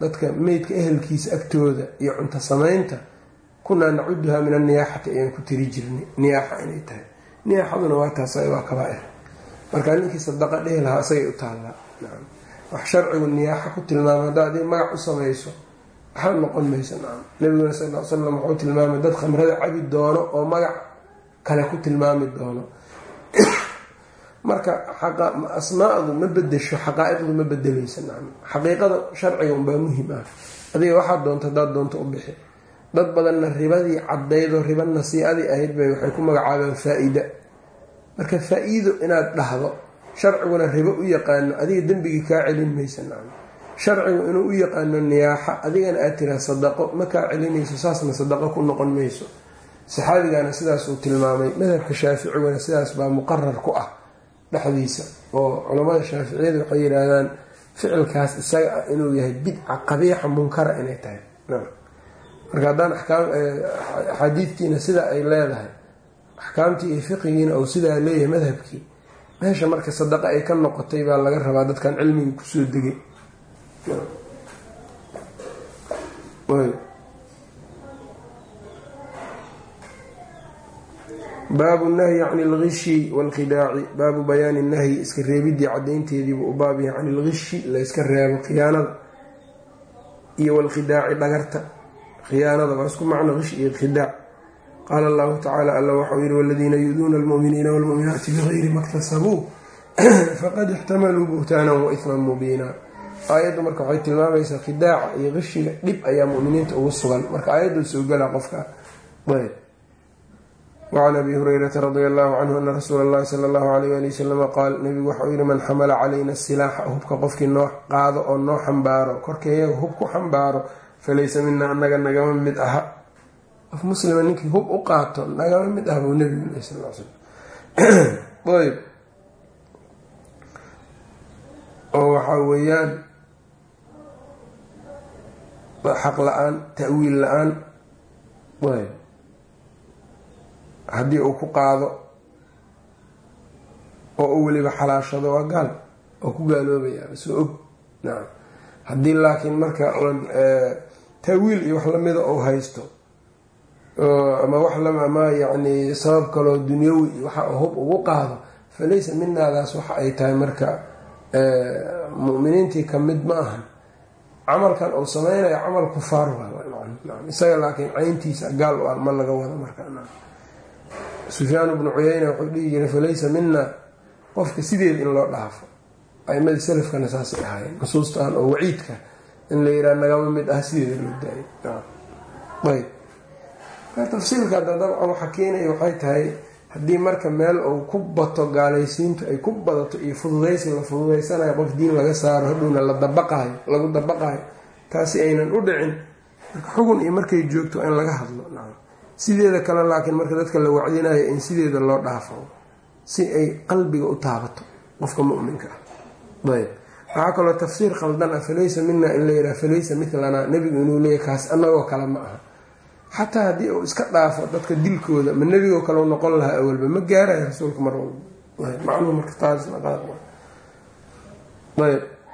[SPEAKER 1] dadka meydka ehelkiisa agtooda iyo cunto samaynta kunaa nacuduhaa min anniyaaxati ayaan ku tiri jirnay niyaaxa inay tahay niyaaxaduna waa taas waa kabaa-ir markaa ninkii sadaqa dhehi lahaa isagay u taallaa. Wax sharcigu niyaaxa ku tilmaamay haddaa adig magac u samayso waxba noqon maysa nacam nabiguna sal l slam wuxuu tilmaamay dad khamrada cabi doono oo magac kale ku tilmaami doono. Marka asmaadu ma bedesho xaqaa-iqdu ma bedeleysa nacam xaqiiqada sharciga unbaa muhiim ah. Adiga waxaad doonto haddaad doonto u bixi dad badanna ribadii caddaydoo riba nasiicadii ahayd bay waxay ku magacaabeen faa-ida marka faa-iido inaad dhahdo sharciguna ribo u yaqaano adiga dembigii kaa celin maysa nacam. Sharcigu inuu u yaqaano niyaaxa adigana aad tiraa sadaqo ma kaa celinayso saasna sadaqo ku noqon mayso. Saxaabigana sidaasuu tilmaamay madhabka shaaficiguna sidaas baa muqarar ku ah dhexdiisa oo culamada shaaficiyada waxay yidhaahdaan ficilkaas isaga ah inuu yahay bidca qabiixa munkara inay tahay marka haddaan axaadiidtiina sida ay leedahay axkaamtii iyo fiqigiina ou sidaa leeyahay madhabkii meesha marka sadaqa ay ka noqotay baa laga rabaa dadkan cilmiga ku soo degay. Baabu nahyi can ilgishi waalkhidaaci baabu bayaani nahyi. Iska reebidii cadaynteediibuu u baab yahay can ilgishi la yska reebo khiyaanada iyo walkhidaaci dhagarta khiyaanada waa isku macno gish iyo khidaac qaala allahu tacaala alla waxau yihi waladiina yu-duuna almu'miniina waalmu'minaati bigayri maktasabuu faqad ixtamaluu buhtaanan wa mubiina. Aayaddu marka waxay tilmaamaysaa khidaaca iyo qishiga dhib ayaa muminiinta ugu sugan. Marka aayaddu soo gala qofka wacan abi hurayrata radi allahu canhu ana rasuula allahi sala allahu alayh ali wasalama qaal nabigu waxau yihi man xamala calayna silaaxa hubka qofkii noo qaado oo noo xambaaro korkeeyaga hub ku xambaaro falaysa mina anaga nagama mid aha. Qof muslima ninkii hub u qaato nagama mid ah buu nabigu sal sl ayb weeyaan xaq la'aan ta-wiil la'aan. Haddii uu ku qaado oo u weliba xalaashado waa gaal. Oo ku gaaloobaya soo og. Nacam haddii laakiin marka taawiil iyo wax lamida uu haysto. Ama wax ama yacni sabab kaloo dunyawi iyo waxa hub ugu qaado falaysa minaadaas waxa ay tahay marka mu'miniintii ka mid ma ahan. Camalkan uu samaynayo camal kufaar isaga laakiin cayntiisa gaal u ah ma laga wado marka sufyaan bnu cuyeyna wuxuu dhihi jiray falaysa mina qofka sideeda in loo dhaafo. Aimadii salafkana saasay ahaayeen nusuustaan oo waciidka in la yidhaha nagama mid ah sideeda loo daayo ayb. Tafsiilka dabcan waxa keenaya waxay tahay haddii marka meel uu ku bato gaalaysiintu ay ku badato iyo fududaysi la fududaysanayo qof diin laga saaro hadhowna la dabaqaayo lagu dabaqaayo taasi aynan u dhicin. Marka xugun iyo markay joogto in laga hadlo sideeda kale laakiin marka dadka la wacdinayo in sideeda loo dhaafo si ay qalbiga u taabato qofka muminka. Ah ayb waxaa kaloo tafsiir khaldan ah falaysa mina in la yidhaha falaysa milanaa nebigu inuu leeya kaas annagoo kale ma aha. Xataa haddii uu iska dhaafo dadka dilkooda ma nebigoo kale noqon lahaa awalba ma gaarayo rasuulka mar walba. Macnuu marka taasayb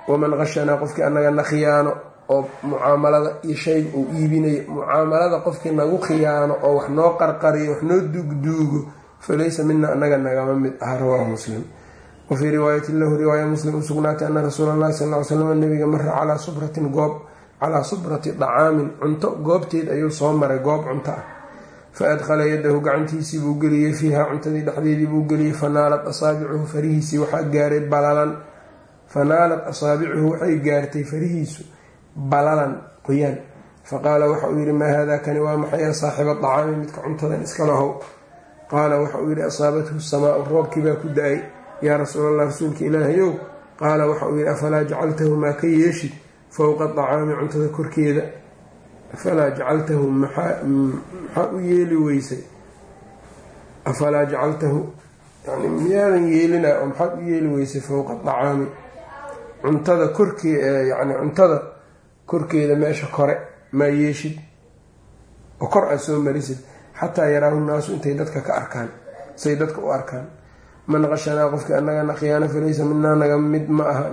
[SPEAKER 1] waman qashanaa qofkii annagana khiyaano oo mucaamalada iyo shayga uu iibinayo mucaamalada qofkii nagu khiyaano oo wax noo qarqariyo wax noo duugduugo falaysa mina anaga nagama mid ah rawaahu muslim wafii riwaayatin lahu riwaaya muslim u sugnaatay ana rasuula allahi sal ly slam nabiga mara calaa subratin goob calaa subrati dacaamin cunto goobteed ayuu soo maray goob cunto ah fa adkhala yadahu gacantiisii buu geliyey fiiha cuntadii dhexdeedii buu geliyey fanaalat asaabicuhu farihiisii waxaa gaaray balalan fanaalat asaabicuhu waxay gaartay farihiisu balalan qoyaan faqaala waxa uu yidhi maa haadaa kani waa maxay yaa saaxiba dacaami midka cuntadan iska lahow qaala waxa uu yidhi asaabathu samaau roobkii baa ku da'ay yaa rasuulallah rasuulka ilaahayow qaala waxa uu yidhi afalaa jacaltahu maa ka yeeshid fowqa dacaami cuntada korkeeda? Afalaa jacaltahu maxaa u yeeli weysay? Afalaa jacaltahu yani miyaadan yeelina oo maxaad u yeeli weysay fowqa dacaami cuntada korkee yani cuntada korkeeda meesha kore maa yeeshid? Oo kor aad soo marisid xataa yaraahu naasu intay dadka ka arkaan say dadka u arkaan man qashanaa qofkii annagana khiyaano falaysa minaa naga mid ma aha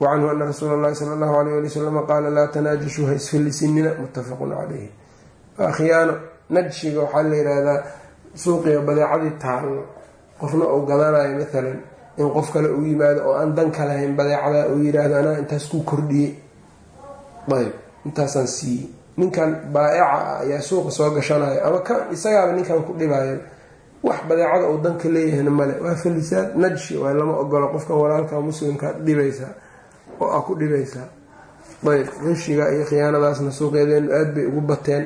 [SPEAKER 1] wacanhu ana rasuula allahi sala allahu alayh ali wasalam qaala laa tanaajashuu ha isfallisinina muttafaqun calayhi waa khiyaano najshiga waxaa la yidhaahdaa suuqiga badeecadii taallo. Qofna uu gadanayo maalan in qof kale uu yimaado oo aan dan ka lahayn badeecada uu yidhaahdo anaa intaas ku kordhiyey ayb intaasaan siiyey ninkan baa'ica ah ayaa suuqa soo gashanayo ama ka isagaaba ninkan ku dhibayo wax badeecada uu danka leeyahayna male waa falisaad najshi waa lama ogolo qofkan walaalka muslimkaad dhibaysaa oo aa ku dhibaysaa ayb qishiga iyo khiyaanadaasna suuqyadeenu aad bay ugu bateen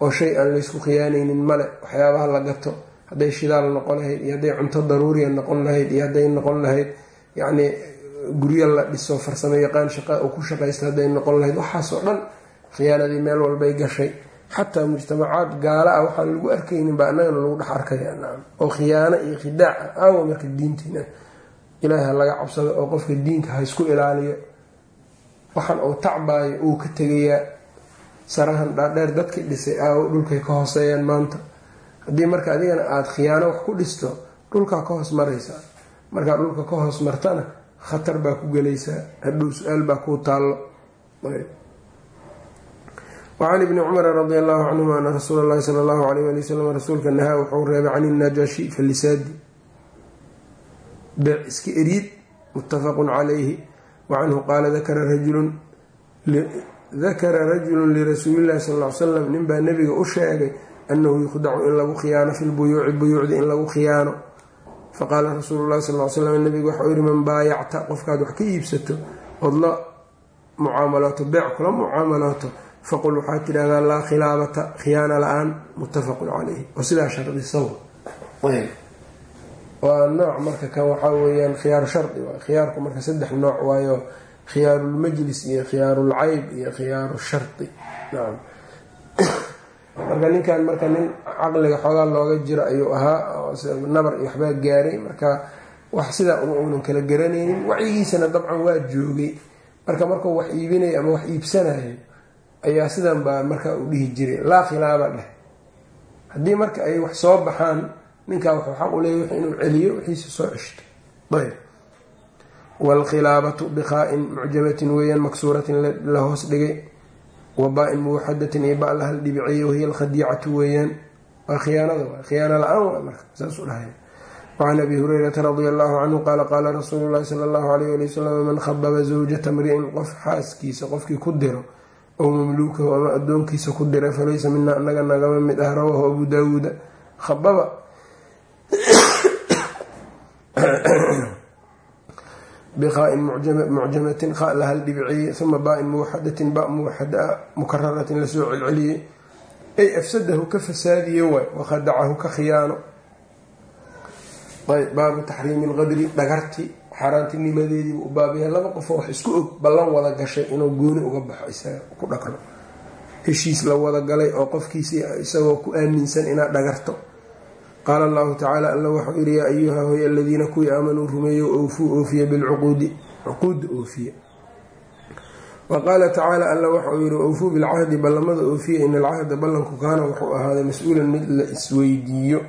[SPEAKER 1] oo shay aan laysku khiyaanaynin male waxyaabaha la gato hadday shidaal noqon lahayd iyo hadday cunto daruuriya noqon lahayd iyo hadday noqon lahayd yacni guryo la dhiso farsamo yaqaan shaqa uu ku shaqaysta hadday noqon lahayd waxaasoo dhan khiyaanadii meel walbay gashay xataa mujtamacaad gaala ah waxaan lagu arkaynin baa annagana lagu dhex arkaya oo khiyaano iyo khidaac ah aawa marka diintiina ilaahi ha laga cabsado oo qofka diinka ha isku ilaaliyo. Waxaan uu tacbaayo uu ka tegayaa sarahan dhaadheer dadkii dhisay aawo dhulkay ka hooseeyaan maanta. Haddii marka adigana aada khiyaano wax ku dhisto dhulkaa ka hoos maraysaa. Markaa dhulka ka hoos martana khatar baa ku gelaysaa hadhow su'aal baa kuu taallo wacan ibni cumara radi allahu canhuma ana rasuula allahi sala allahu alayh ali wasalam rasuulka nahaa wuxuu reebay can inajaashi falisaadi beec iska eriid muttafaqun calayhi. Wacanhu qaala dakara rajulun lirasuulillahi sal l slam ninbaa nebiga u sheegay annahu yukhdacu in lagu khiyaano fi lbuyuuci buyuucdi in lagu khiyaano. Faqaala rasuulu llahi sal l slam nebigu waxau yihi man baayacta qofkaad wax ka iibsato ood la mucaamalooto beec kula mucaamalooto faqul waxaad tidhahdaa laa khilaabata khiyaana la'aan muttafaqun calayhi. Oo sidaa shardisaw waa nooc marka kan waxaa weyaan khiyaaru shardi waay khiyaarku marka saddex nooc waayo khiyaarulmajlis iyo khiyaarulcayb iyo khiyaaru shardi. Nacam marka ninkan marka nin caqliga xoogaa looga jiro ayuu ahaa nabar iyo waxbaa gaaray. Marka wax sidaa uma uunan kala garanaynin. Wacyigiisana dabcan waa joogay. Marka markuu wax iibinayo ama wax iibsanayo ayaa sidan baa markaa u dhihi jiray laa khilaaba dheh haddii marka ay wax soo baxaan ninkaa wuxuu xaq u leeya inuu celiyo wixiisa soo ceshto. Ayb. Waalkhilaabatu biqaa-in mucjamatin weeyaan maksuuratin la hoos dhigay. Wabaa-in muwaxadatin iyo ba la hal dhibiciye wahiya alkhadiicatu weeyaan. Waa khiyaanada waa khiyaano la'aan waa marka saasuu dhahay. Wacan abi hurayrata radia allahu canhu qaala qaala rasuulu llahi sala allahu alayh ali wasalam man khababa zawjata mri'in qof xaaskiisa qofkii ku diro ow mamluukahu ama addoonkiisa ku dira falaysa mina anaga nagama mid ah rawaahu abu daawuuda khababa biqaa-in mucjamatin qa la hal uma baa-in muwaxadatin ba muwaxada mukararatin la soo celceliyey. Ay afsadahu ka fasaadiye waay wakhadacahu ka khiyaano. Ayb baabu taxriimi lqadri dhagarti xaaraantinimadeediibu u baabyahay laba qofoo wax isku og ballan wada gashay inuu gooni uga baxo isaga ku dhaqno heshiis la wada galay oo qofkiisi isagoo ku aaminsan inaad dhagarto. Qaala allahu tacaala alla waxau yihi yaa ayuha hoy aladiina kuwii aamanuu rumeeyo oofuu oofiya bilcuquudi. Cuquudda oofiya. Wa qaala tacaala alla waxauu yihi oofuu bilcahdi ballamada oofiya in alcahda ballanku kaana wuxuu ahaaday mas'uulan mid la isweydiiyo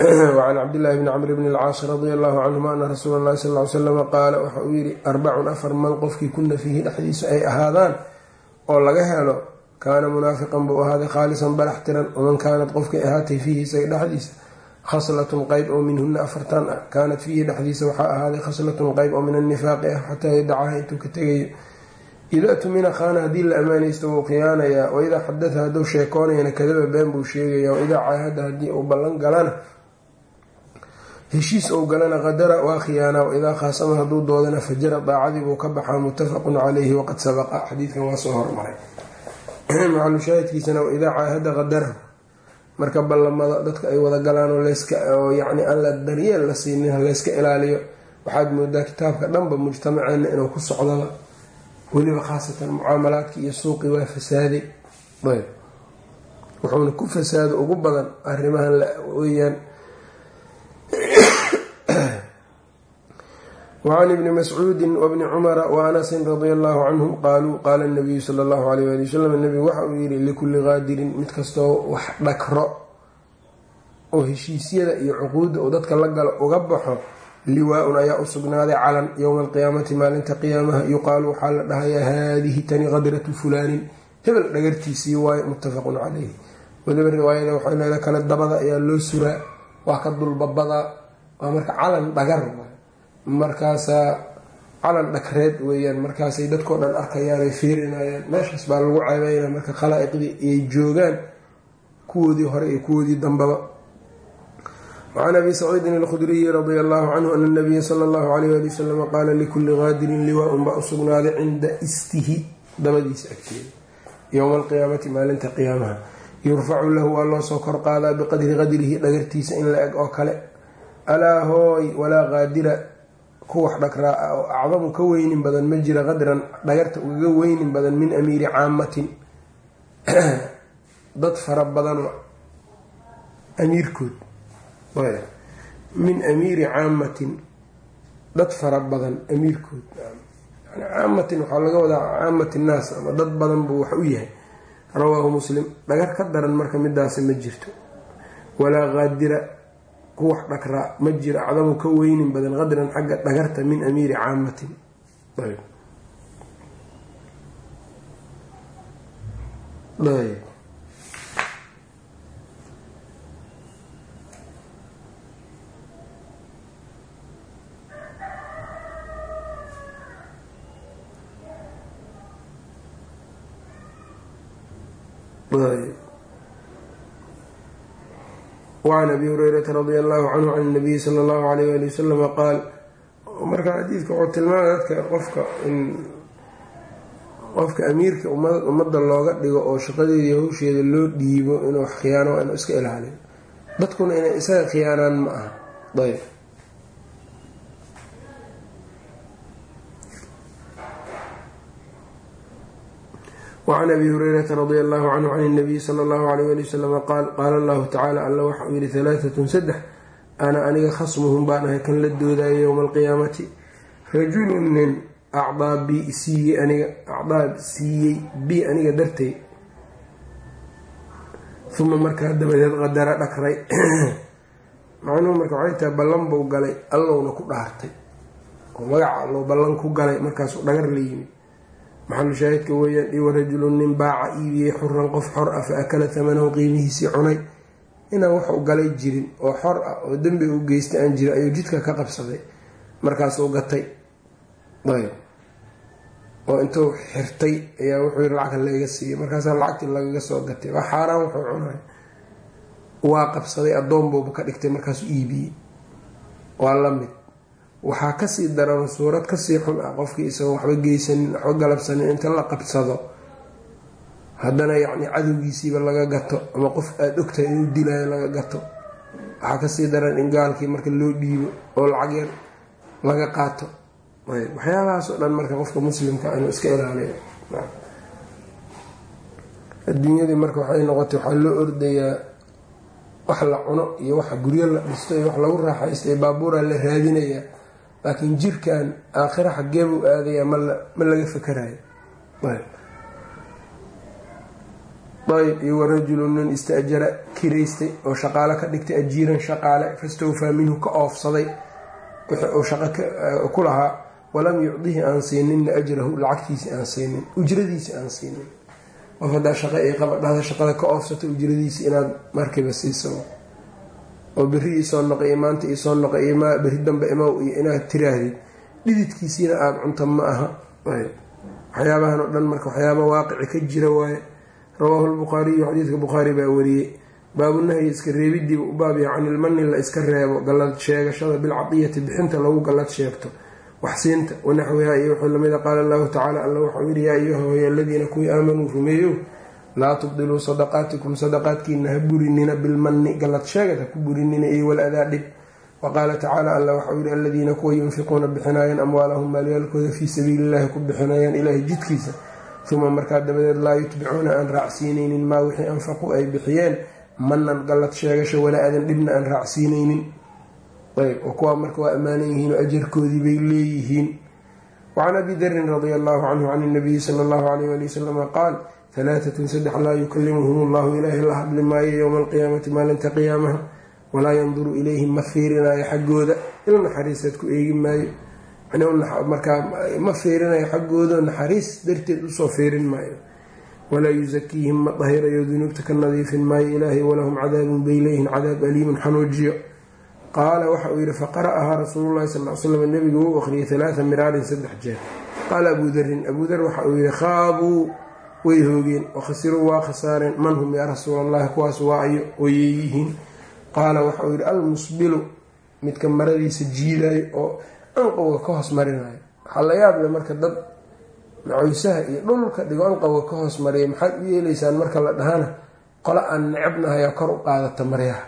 [SPEAKER 1] wacan cabdillahi bni camr bni alcaas radia allahu canhuma ana rasuula allahi sal ly slama qaala waxa uu yihi arbacun afar man qofkii kuna fiihi dhexdiisa ay ahaadaan oo laga helo kaana munaafiqan buu ahaaday khaalisan barax tiran waman kaanat qofkay ahaatay fiihi isaga dhexdiisa khaslatun qeyb oo minhuna afartan ah kaanat fiihi dhexdiisa waxaa ahaaday khaslatun qeyb oo min annifaaqi ah xataa yadacaha intuu ka tegayo idaa tumina khaana haddii la ammaanaysto wuu khiyaanayaa waidaa xadada hadduu sheekoonayana kadaba been buu sheegaya waidaa caahada haddii uu ballan galana heshiis ou galana qadara waa khiyaanaa waidaa khaasama hadduu doodana fajara daacadii buu ka baxaa muttafaqun caleyhi waqad sabaqa. Xadiidkan waa soo hormaray. Macalushaahidkiisana waidaa caahada qadara marka ballamada dadka ay wada galaan oo yacni aan la daryeel la siinin halayska ilaaliyo waxaad moodaa kitaabka dhanba mujtamaceena inuu ku socdaba weliba khaasatan mucaamalaadki iyo suuqi waa fasaaday wuxuuna ku fasaado ugu badan arrimahan weyaan wacan ibni mascuudi wabni cumara waanasin radia allahu canhum qaaluu qaala nabiyu sala allahu alayh ali wasalam nabigu waxa uu yihi likulli qaadirin mid kastoo wax dhakro oo heshiisyada iyo cuquudda uu dadka la galo uga baxo liwaa-un ayaa u sugnaaday calan yowma alqiyaamati maalinta qiyaamaha. Yuqaalu waxaa la dhahayaa haadihi tani qadratu fulaanin. Hebel dhagartiisii waaye muttafaqun caleyhi weliba riwaayada waxay leeda kale dabada ayaa loo suraa waa ka dulbabadaa waa marka calan dhagar markaasaa calan dhakreed weeyaan markaasay dadkao dhan arkayaanay fiirinayaan meeshaas baa lagu ceebeynaa marka khalaa'iqdii ay joogaan kuwoodii hore iyo kuwoodii dambaba. Wacan abi saciidin alkhudriyi radia allahu canhu ana nabiya sala allahu alayh ali wasalama qaala likulli qaadirin liwaa-un baa u sugnaaday cinda istihi dabadiisa agteeda. Yowma alqiyaamati maalinta qiyaamaha. Yurfacu lahu waa loo soo kor qaadaa biqadri qadrihi dhagartiisa in la eg oo kale. Alaa hooy walaa qaadira ku wax dhagraa oo acdamu ka weynin badan ma jira qadran dhagarta ugaga weynin badan min amiiri caamatin. Dad fara badan amiirkood. Min amiiri caamatin. Dad fara badan amiirkood. Caamatin waxaa laga wadaa caamati naas ama dad badan buu wax u yahay. Rawaahu muslim dhagar ka daran marka midaasi ma jirto. Walaa qaadira ku wax dhagraa ma jiro acdamu ka weynin badan qadran xagga dhagarta min amiiri caamatin wacan abi hurayrata radia allahu canhu can nabiyi sala allahu alayh ali wasalama qaal marka xadiidka wuxuu tilmaamay dadka qofka in qofka amiirka ummadda looga dhigo oo shaqadeedii hawsheeda loo dhiibo inuu khiyaano waa inuu iska ilaaliyo dadkuna inay isaga khiyaanaan ma aha ayb wacan abi hurayrata radia allahu canhu can nabiyi sala allahu alayh ali wasalama qaal qaala allahu tacala alla waxa uu yihi halaatatun saddex ana aniga khasmuhum baan ahay kan la doodaya yowma alqiyaamati rajulun nin acdaa bi siiyey aniga acdaa siiyey bi aniga dartay uma markaa dabadeed qadara dhakray macnuhu marka waxay tahay ballan buu galay allowna ku dhaartay oo magaca allow ballan ku galay markaasuu dhagar la yimid maxalu shaahidka weeyaan? Dhiwa rajulun nin baaca iibiyey xuran qof xor ah fa akala tamanahu qiimihiisii cunay. Inaan wax u galay jirin oo xor ah oo dembi u geystay aan jirin ayuu jidka ka qabsaday. Markaasuu gatay. Ayb. Oo intuu xirtay ayaa wuxuu yiri lacagka layga siiyey markaasaa lacagtii lagaga soo gatay. Waa xaaraan wuxuu cunay. Waa qabsaday addoon buuba ka dhigtay markaasuu iibiyey. Waa la mid waxaa ka sii daran suurad ka sii xun ah qofkii isagoo waxba geysanin waxba galabsanin inta la qabsado. Haddana yacni cadowgiisiiba laga gato ama qof aada ogtahay inuu dilaayo laga gato. Waxaa ka sii daran in gaalkii marka loo dhiibo oo lacag yar laga qaato. Waxyaabahaas dhan marka qofka muslimka inuu iska ilaaliyo. Adduunyadii marka waxay noqotay waxaa loo ordayaa wax la cuno iyo waxa guryo la dhisto iyo wax lagu raaxaysto iyo baabuura la raadinayaa laakiin jirkan aakhira xagee buu aadayaa ma laga fakarayo ayb. Iyo warajulun nin istaajara kiraystay oo shaqaale ka dhigtay ajiiran shaqaale fastawfaa minhu ka oofsaday uu shaqo ku lahaa walam yucdihi aan siininna ajrahu lacagtiisi aan siinin ujradiisi aan siinin. Qof hadaa shaqo ay qabadhahda shaqada ka oofsata ujradiisi inaad markiiba siiso oo beri iisoo noqo maanta iisoo noqo iyo beri dambe imaw iyo inaad tiraahdid dhididkiisiina aada cunta ma aha. Waxyaabahan oo dhan marka waxyaaba waaqici ka jira waaye rawaahu lbukhaariyu xadiidka bukhaari baa wariyey. Baabunahyi iska reebidiiba u baabya can ilmani la iska reebo gallad sheegashada bilcadiyati bixinta lagu gallad sheegto waxsiinta wanaxwiha iyo wuxuu lamida qaala allahu tacaala alla waxau yidhi yaa ayuha hoy aladiina kuwii aamanuu rumeeyow laa tubdiluu sadaqaatikum sadaqaadkiina ha burinina bilmanni gallad sheegad ha ku burinina iyo waladaa dhib wa qaala tacaala alla waxau yihi aladiina kuwa yunfiquuna bixinayaan amwaalahum maalyaalkooda fii sabiili illahi ku bixinayaan ilaahay jidkiisa uma markaa dabadeed laa yutbicuuna aan raacsiinaynin maa wixii anfaqu ay bixiyeen. Manan gallad sheegasho walaa adan dhibna aan raacsiinaynin. Ayb kuwaa marka waa ammaanan yihiin oo ajarkoodii bay leeyihiin. Wacan abi darin radia allahu canhu can inabiyi sala allahu alayh ali wasalama qaal halaatatun saddex laa yukalimuhum allahu ilaahay la hadli maayo yowma alqiyaamati maalinta qiyaamaha walaa yanduru ilayhim ma fiirinaayo xaggooda il naxariiseed ku eegi maayo markaa ma fiirinayo xaggooda naxariis darteed u soo fiirin maayo walaa yusakiihim ma dahirayo dunuubta ka nadiifin maayo ilaahay walahum cadaabun bay leeyihiin cadaab aliimun xanuujiyo qaala waxa uu yihi faqara'ahaa rasuululahi sal slam nabigu wuu aqriyay halaata miraarin saddex jeer qaala abuu darin abuu dar waxa uu yihi khaabuu way hoogeen wakhasiruu waa khasaareen man hum yaa rasuul allahi kuwaas waayo ooyeeyihiin qaala waxa uu yihi almusbilu midka maradiisa jiidayo oo anqowga ka hoos marinayo. Waxaa la yaable marka dad macuysaha iyo dhulka dhigo anqowga ka hoos mariya maxaad u yeeleysaan marka la dhahana qole aan necabnahayaa kor u qaadata maryaha?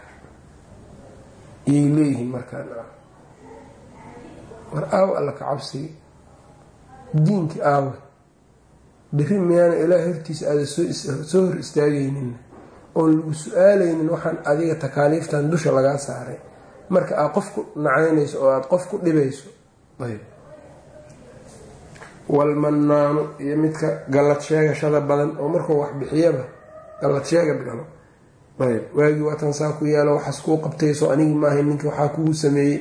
[SPEAKER 1] Iyay leeyihiin markaan war aawa alla ka cabsiga diinki aawa beri miyaana ilaah hortiisa aada soo hor istaagaynin? Oon lagu su'aalaynin waxaan adiga takaaliiftan dusha lagaa saaray. Marka aad qof ku nacaynayso oo aada qof ku dhibayso walmannaanu iyo midka gallad sheegashada badan oo markuu wax bixiyaba gallad sheegad galo ayb waagii waatan saa ku yaalo waxaas kuu qabtayso anigi maahay ninki waxaa kugu sameeyey.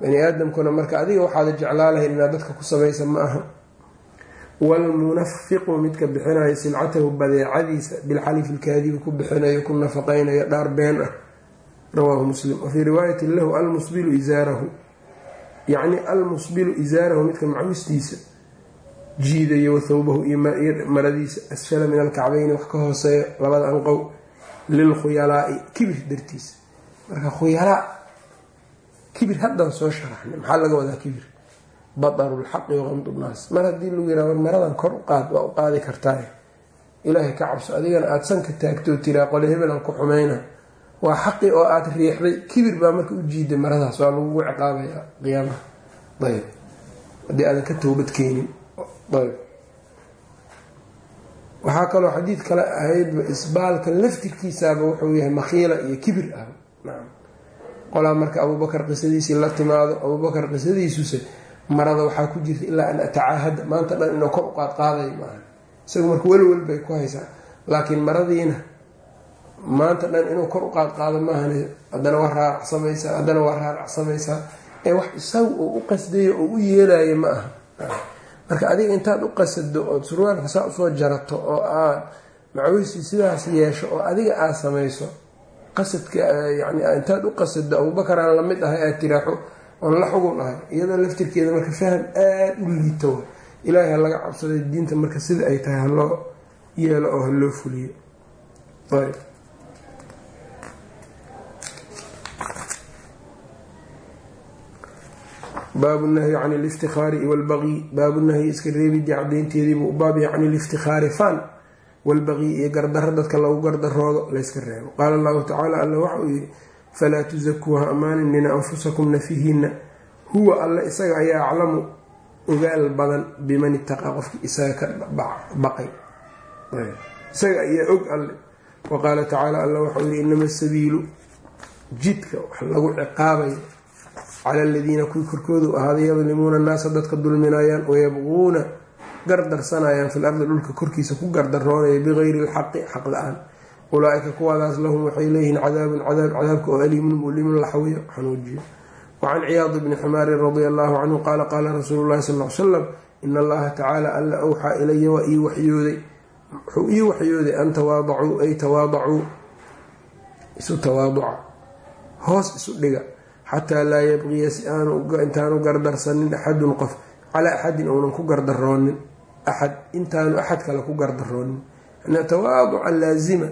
[SPEAKER 1] Bani aadamkuna marka adiga waxaada jeclaa lahayd inaad dadka ku samaysa ma aha waalmunafiqu midka bixinayo silcatahu badeecadiisa bilxalifi lkaadibi ku bixinayo ku nafaqaynayo dhaar been ah rawaahu muslim wafii riwaayati lahu almusbilu izaarahu yacni almusbilu izaarahu midka macuustiisa jiidayo wathawbahu iyo maradiisa asfala min alkacbayni wax ka hooseeya labada anqow lilkhuyalaai kibir dartiisa marka khuyalaa kibir haddaan soo sharaxnay maxaa laga wadaa kibir bataru lxaqi waqamdu nnaas mar haddii lagu yiraha war maradan kor u qaad waa u qaadi kartaa ilaahay ka cabso adigana aada sanka taagtoo tiraa qole hebelan ku xumayna. Waa xaqi oo aada riixday. Kibir baa marka u jiiday maradaas waa lagugu ciqaabayaa qiyaamaha. Ayb haddii aadan ka toobad keenin ayb waxaa kaloo xadiid kale ahaydba isbaalka laftirkiisaaba wuxuu yahay makhiila iyo kibir ah. Nacam qolaa marka abuubakar qisadiisii la timaado abuubakar qisadiisuse marada waxaa ku jirta ilaa an atacaahada. Maanta dhan inuu kor u qaadqaadayo maaha. Isagu marka welwel bay ku haysaa. Laakiin maradiina maanta dhan inuu kor u qaadqaado maahan haddana waa raaracsamaysaa haddana waa raaracsamaysaa ee wax isagu uu u qasdayo oo u yeelayo ma aha. Marka adiga intaad u qasado ood surwaalka saa u soo jarato oo aad macawisii sidaas yeesho oo adiga aad samayso qasadka yani intaad u qasado abuubakaraan la mid ahay aad tiraaxo oon la xugun ahay iyadoo laftirkeeda marka faham aada u liito ilaahay ha laga cabsaday diinta marka sida ay tahay haloo yeelo oo haloo fuliyo. Ayb. Baabu nahyi can liftikhaari walbaqyi baabu nahyi iska reebidii cadaynteediibuu u baab yahay can liftikhaari fan walbaqyi iyo gardaro dadka lagu gardaroodo layska reebo. Qaala allahu tacaala alla waxa uu yidhi falaa tusakuu ha ammaaninina anfusakum nafihiina huwa alle isaga ayaa aclamu ogaal badan biman itaqaa qofkii isaga ka baqay isaga ayaa og alle wa qaala tacaala alla waxau yihi inama sabiilu jidka wax lagu ciqaabayo cala aladiina kuwii korkoodu ahaaday yadlimuuna annaasa dadka dulminayaan wayabquuna gardarsanayaan fil ardi dhulka korkiisa ku gardaroonaya bigayri lxaqi xaq la'aan ulaa-ika kuwaadaas lahum waxay leeyihiin cadaabun cadaab cadaabka oo aliimun mulimun laxwiyo xanuujiyo wacan ciyaad bni ximaarin radia allahu canhu qaala qaala rasuulu llahi sal l salam in allaha tacaala alla awxaa ilaya waa ii waxyooday. Wuxuu ii waxyooday an tawaadacuu ay tawaadacuu isu tawaaduca hoos isu dhiga xataa laa yabqiya si aanu intaanu gardarsanin axadun qof calaa axadin uunan ku gardaroonin axad intaanu axad kale ku gardaroonin tawaaduca laazima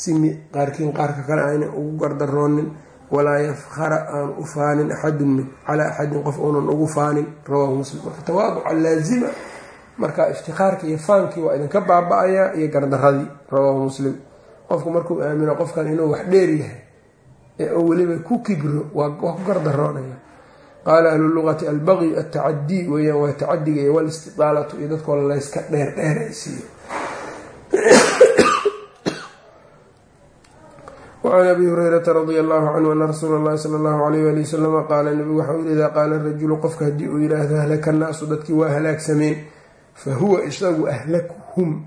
[SPEAKER 1] si qaarkiin qaarka kale ayna ugu gardaroonin walaa yafkhara aanu u faanin axadun min calaa axadin qof uunan ugu faanin rawaahu muslim. Marka tawaaduca laazima marka iftikhaarka iyo faankii waa idinka baaba-ayaa iyo gardaradii rawaahu muslim. Qofku markuu aamino qofkan inuu wax dheer yahay ee oo weliba ku kibro waa ku gardaroonaya qaala ahlu luqati albaqyu atacadii weyaan waa tacadiga iyo walistidaalatu iyo dadkoo layska dheer wacan abi hurayrata radia allahu canhu ana rasuula llahi sala allahu alayh ali wasalama qaala nabigu waxau yiri idaa qaala rajulu qofka haddii uu yidhaahdo halaka annaasu dadkii waa halaagsameen fa huwa isagu ahlakhum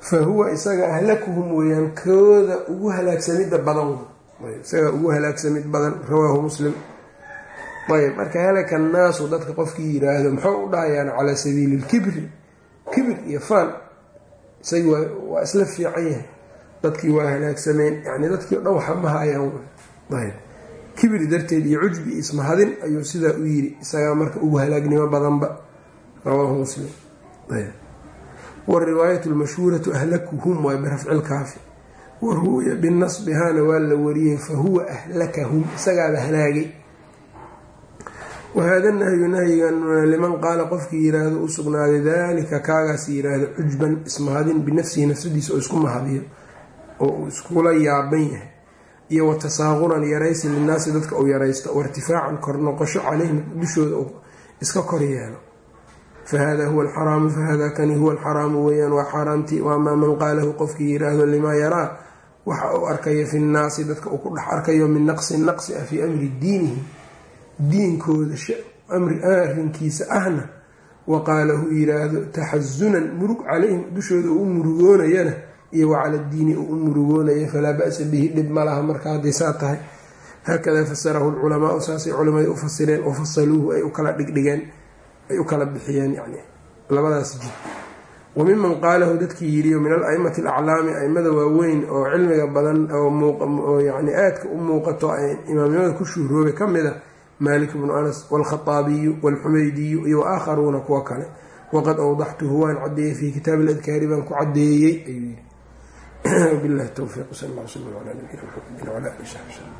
[SPEAKER 1] fa huwa isaga ahlakuhum weeyaan kooda ugu halaagsamida badan isaga ugu halaagsamid badan rawaahu muslim ayb marka halaka annaasu dadka qofkii yiraahdo muxuu u dhahayaan calaa sabiili lkibri kibir iyo faan isagi isla fiican dadkii waa halaagsameen yani dadkii o dhan waxa ma hayaan ayb. Kibri darteed iyo cujbi ismahadin ayuu sidaa u yiri isagaa marka ugu halaagnimo badanba rawaahu muslim. Wariwaayat lmashhuuratu ahlakuhum waa birafci lkaafi waruwiya binasbihaana waa la wariyey fahuwa ahlakahum isagaaba halaagay. Wahada nahyu nahyigan liman qaala qofkii yiraahdo u sugnaaday dalika kaagaas yiraahdo cujban ismahadin binafsihi nafsadiisa oo isku mahadiyo oo uu iskula yaaban yahay. Iyo wa tasaaquran yaraysi linaasi dadka uu yaraysto wairtifaacan kor noqosho caleyhim dushooda uu iska kor yeelo. Fahada huwa alxaraamu fahada kani huwa alxaraamu weyaan waa xaaraamtii waamaa man qaalahu qofkii yiraahdo limaa yaraa waxa uu arkayo fi nnaasi dadka uu ku dhex arkayo min naqsin naqsi ah fii amri diinihi diinkooda arrinkiisa ahna. Wa qaalahu yiraahdo taxasunan murug calayhim dushooda uu murugoonayana iyo wa cala diini uu u murugoonaya falaa ba-sa bihi dhib ma laha marka hadday saa tahay. Haakadaa fasarahu lculamaau saasay culamada u fasireen oo fasaluuhu ay u kala dhigdhigeen ay u kala bixiyeen yani labadaas jid. Wa miman qaalahu dadkii yiriyo min al aimati alaclaami aimada waaweyn oo cilmiga badan oo yani aadka u muuqato ay imaamnimada ku shuhroobay ka mid a maalik bnu anas waalkhaaabiyu waalxumeydiyu iyo waakharuuna kuwa kale. Waqad awdaxtuhu waan cadeeyey fii kitaabi ladkaari baan ku cadeeyey ayuu yiri bilahi towfiiq sal l sl ala nabiyina mxamedi wala ali sabi slm